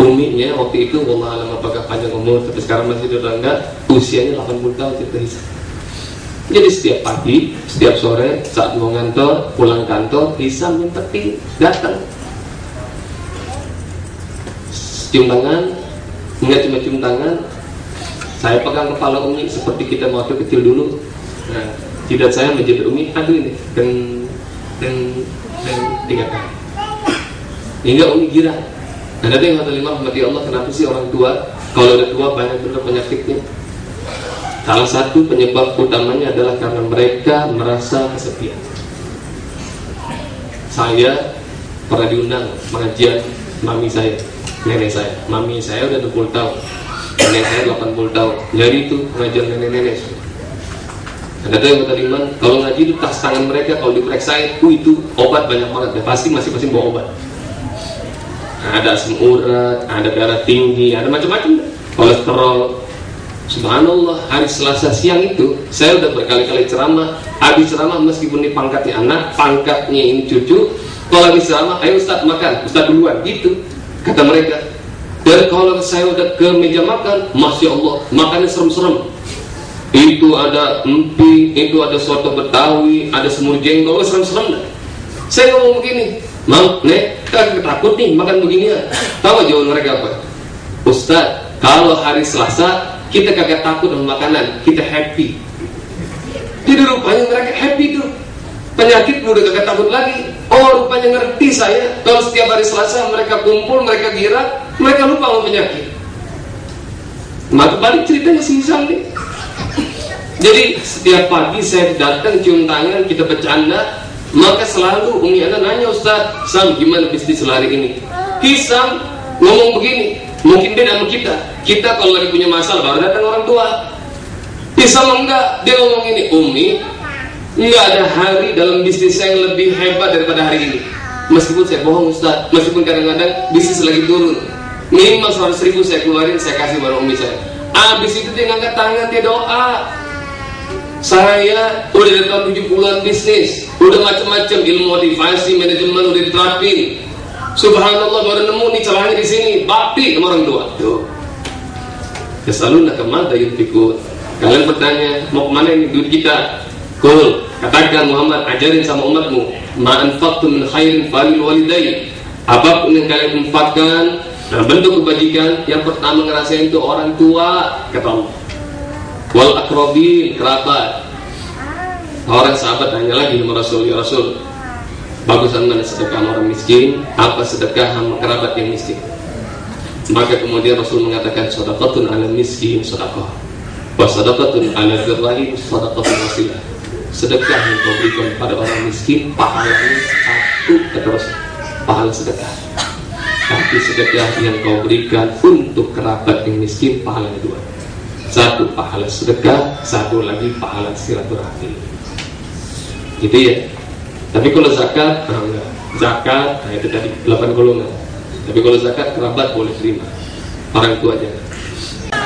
Uminya waktu itu Allah alam apakah panjang umur? Tapi sekarang masih udah enggak usianya 80 tahun cerita hisap jadi setiap pagi, setiap sore, saat mau ngantor, pulang kantor, yang penting datang. Cium tangan, enggak cuma cium tangan, saya pegang kepala Umi seperti kita waktu kecil dulu. Nah, tidak saya menjadi Umi, aduh ini, dan dan dan tiga kali. Hingga Umi gira. Nah, nanti yang kata lima, Allah, kenapa sih orang tua kalau udah tua banyak benar penyakitnya? Salah satu penyebab utamanya adalah karena mereka merasa kesepian. Saya pernah diundang pengajian mami saya, nenek saya. Mami saya udah 20 tahun, nenek saya 80 tahun. Jadi itu pengajian nenek-nenek. Ada tuh yang tadi kalau ngaji itu tas tangan mereka kalau diperiksa uh, itu obat banyak banget. Ya, pasti masing-masing bawa obat. Nah, ada asam urat, ada darah tinggi, ada macam-macam. Kolesterol, Subhanallah hari Selasa siang itu saya udah berkali-kali ceramah. Habis ceramah meskipun ini pangkatnya anak pangkatnya ini cucu kalau habis ceramah ayo Ustaz makan. Ustaz duluan gitu kata mereka. Dan kalau saya udah ke meja makan Masya Allah makannya serem-serem. Itu ada empi itu ada soto betawi ada semur jengkol serem-serem saya ngomong begini Mam, nek, kan takut nih makan begini ya tahu jawaban mereka apa? Ustaz kalau hari Selasa kita kagak takut dengan makanan, kita happy. Jadi rupanya mereka happy tuh. Penyakit udah kagak takut lagi. Oh rupanya ngerti saya. Kalau setiap hari Selasa mereka kumpul, mereka gira, mereka lupa sama penyakit. Maka balik ceritanya si nih. Jadi setiap pagi saya datang cium tangan kita bercanda, maka selalu Umi Ana nanya Ustaz, Sam gimana bisnis lari ini? Hisam ngomong begini, mungkin beda sama kita. Kita kalau lagi punya masalah baru datang orang tua. Hisam enggak, dia ngomong ini, Umi, enggak ada hari dalam bisnis saya yang lebih hebat daripada hari ini. Meskipun saya bohong Ustaz, meskipun kadang-kadang bisnis lagi turun. Minimal 100 ribu saya keluarin, saya kasih baru Umi saya. Abis itu dia ngangkat tangan, dia doa saya udah dari tahun 70-an bisnis, udah macam-macam ilmu motivasi, manajemen udah diterapin. Subhanallah baru nemu nih celahnya di sini, bakti sama orang tua. Tuh. Kesaluna ke mana yunfikun. Kalian bertanya, mau ke mana ini duit kita? Kul, katakan Muhammad ajarin sama umatmu, ma'anfaqtu min khairin falil walidain. Apa pun yang kalian infakkan dalam bentuk kebajikan, yang pertama ngerasain itu orang tua, kata Allah wal akrobin kerabat orang sahabat tanya lagi sama Rasul ya Rasul bagusan mana sedekah orang miskin? Apa sedekah sama kerabat yang miskin? Maka kemudian Rasul mengatakan sodakotun ala miskin sodakoh wa sodakotun ala dirrahim sodakotun wasilah. Sedekah yang kau berikan pada orang miskin pahalanya satu kata Rasul. Pahala sedekah. Tapi sedekah yang kau berikan untuk kerabat yang miskin pahalanya dua. Satu pahala sedekah. Satu lagi pahala silaturahmi. Gitu ya tapi kalau zakat enggak zakat nah itu tadi 8 golongan. Tapi kalau zakat kerabat boleh terima. Orang tua aja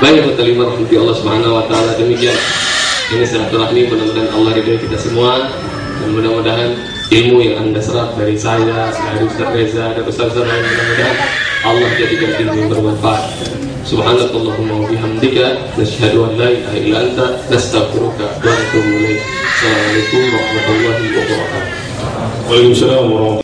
baik terima rahmati Allah subhanahu wa ta'ala. Demikian. Ini silaturahmi mudah-mudahan Allah ridho kita semua. Dan mudah-mudahan ilmu yang anda serap dari saya dari Ustaz Reza dan Ustaz Ustaz lain mudah-mudahan Allah jadikan ilmu yang bermanfaat. Subhanakallahumma wa bihamdika nasyhadu an la ilaha illa anta nastaghfiruka wa natubu ilaik. Assalamualaikum warahmatullahi wabarakatuh. alaykum salaam waraxmatullahi